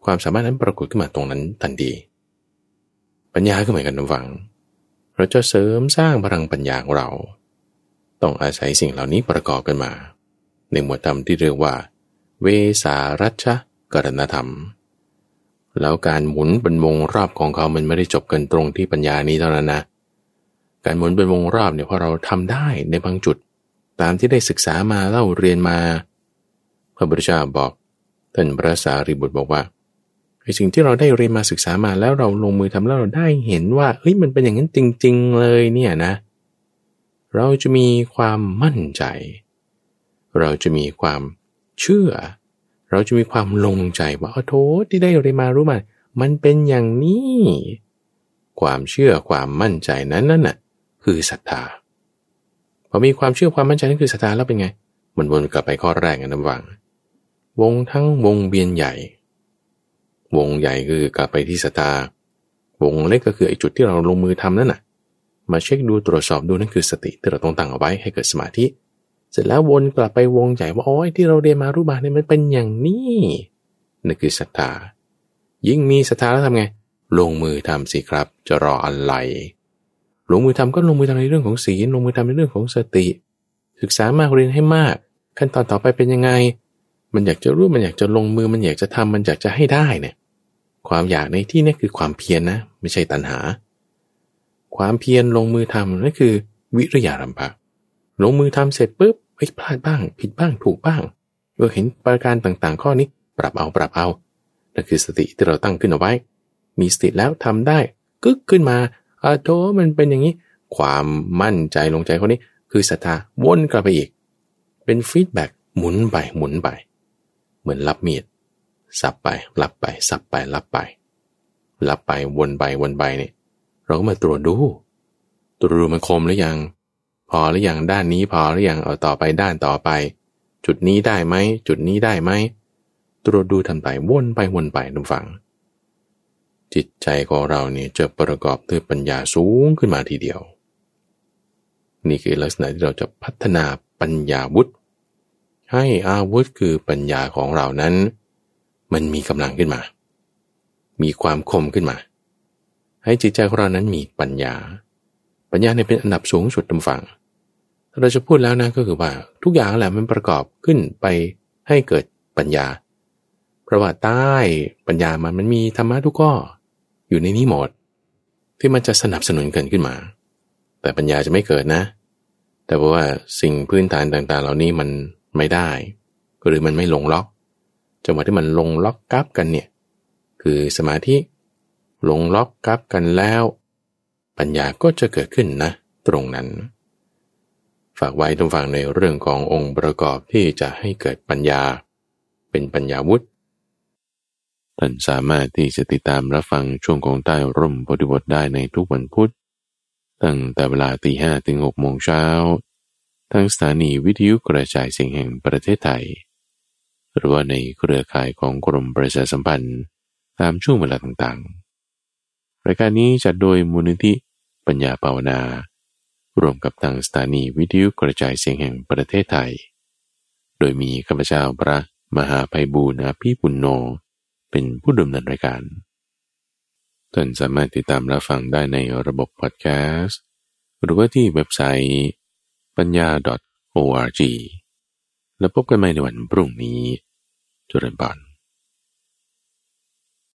ความสามารถนั้นปรากฏขึ้นมาตรงนั้นทันทีปัญญาก็เหมือนกันนะฟัง เราจะเสริมสร้างพลังปัญญาของเรา ต้องอาศัยสิ่งเหล่านี้ประกอบกันมา ในหมวดธรรมที่เรียกว่า เวสารัชกรณธรรม แล้วการหมุนเป็นวงรอบของเขามันไม่ได้จบกันตรงที่ปัญญานี้เท่านั้นนะ การหมุนเป็นวงรอบเนี่ยพอเราทำได้ในบางจุด ตามที่ได้ศึกษามาเล่าเรียนมา พระบุตรเจ้าบอกท่านพระสารีบุตรบอกว่าไอ้สิ่งที่เราได้เรียนมาศึกษามาแล้วเราลงมือทำแล้วเราได้เห็นว่าเฮ้ยมันเป็นอย่างนั้นจริง ๆ เลยเนี่ยนะ เราจะมีความมั่นใจ เราจะมีความเชื่อ เราจะมีความลงใจว่าโทษที่ได้เรียนมารู้มา มันเป็นอย่างนี้ ความเชื่อความมั่นใจนั้นนั่นน่ะคือศรัทธาพอมีความเชื่อความมั่นใจนั่นคือศรัทธาแล้วเป็นไง มันวนกลับไปข้อแรกนะวัง วงทั้งวงเวียนใหญ่ วงใหญ่คือกลับไปที่ศรัทธาวงเล็กก็คือไอ้จุดที่เราลงมือทำนั่นน่ะ มาเช็คดูตรวจสอบดูนั่นคือสติที่เราต้องตั้งเอาไว้ให้เกิดสมาธิ เสร็จแล้ววนกลับไปวงใหญ่ว่าโอ้ยที่เราเรียนมารู้มาเนี่ยมันเป็นอย่างนี้นั่นคือศรัทธายิ่งมีศรัทธาแล้วทำไง ลงมือทำสิครับ จะรออะไรลงมือทำก็ลงมือทำในเรื่องของศีลลงมือทำในเรื่องของสติ ศึกษามากเรียนให้มาก ขั้นตอนต่อไปเป็นยังไง มันอยากจะรู้มันอยากจะลงมือมันอยากจะทำมันอยากจะให้ได้เนี่ยความอยากในที่นี้คือความเพียรนนะ ไม่ใช่ตัณหา ความเพียรลงมือทำนั่นคือ วิริยารัมภะ ลงมือทำเสร็จปุ๊บเฮ้ยพลาดบ้าง ผิดบ้างถูกบ้างเราเห็นประการต่างๆ ข้อนี้ปรับเอาปรับเอานั่นคือสติที่เราตั้งขึ้นเอาไว้ มีสติแล้วทำได้กึกขึ้นมาอาโธมันเป็นอย่างนี้ ความมั่นใจลงใจคนนี้ คือศรัทธาวนกลับไปอีก เป็นฟีดแบ็กหมุนไปหมุนไป เหมือนรับมีดสับไปรับไปสับไปรับไปรับไปวนไปวนไปเนี่ยเราก็มาตรวจดู ตรวจดูมันคมหรือยัง พอหรือยังด้านนี้พอหรือยังเอาต่อไปด้านต่อไป จุดนี้ได้ไหมจุดนี้ได้ไหมตรวจดูทันไปวนไปวนไปดูฝัง จิตใจของเราเนี่ยจะประกอบด้วยปัญญาสูงขึ้นมาทีเดียว นี่คือลักษณะที่เราจะพัฒนาปัญญาวุฒิให้อาวุธคือปัญญาของเรานั้น มันมีกำลังขึ้นมา มีความคมขึ้นมา ให้จิตใจของเรานั้นมีปัญญา ปัญญาเนี่ยเป็นอันดับสูงสุดตำฝัง เราจะพูดแล้วนะก็คือว่าทุกอย่างแหละมันประกอบขึ้นไปให้เกิดปัญญาราะว่าใต้ปัญญามันมันมีธรรมะทุกข้ออยู่ในนี้หมด ที่มันจะสนับสนุนกันขึ้นมา แต่ปัญญาจะไม่เกิดนะ แต่เพราะว่าสิ่งพื้นฐานต่างๆ เหล่านี้มันไม่ได้ หรือมันไม่ลงล็อกจังหวะที่มันลงล็อกกับกันเนี่ยคือสมาธิลงล็อกกับกันแล้ว ปัญญาก็จะเกิดขึ้นนะ ตรงนั้น ฝากไว้ตรงฟังในเรื่องขององค์ประกอบที่จะให้เกิดปัญญา เป็นปัญญาวุฒิท่านสามารถที่จะติดตามรับฟังช่วงของใต้ร่มพอดีบทได้ในทุกวันพุธ ตั้งแต่เวลาตีห้ถึงหกโมงเช้าทั้งสถานีวิทยุกระจายเสียงแห่งประเทศไทย หรือว่าในเครือข่ายของกรมประชาสัมพันธ์ ตามช่วงเวลาต่างๆ รายการนี้จัดโดยมูลนิธิปัญญาภาวนา รวมกับทางสถานีวิทยุกระจายเสียงแห่งประเทศไทย โดยมีข้าพเจ้าพระมหาภัยบูรณาภิปุณโญเป็นผู้ดำเนินรายการท่านสามารถติดตามรับฟังได้ในระบบพอดแคสต์ หรือว่าที่เว็บไซต์ปัญญา .org แล้วพบกันใหม่ในวันพรุ่งนี้จุริน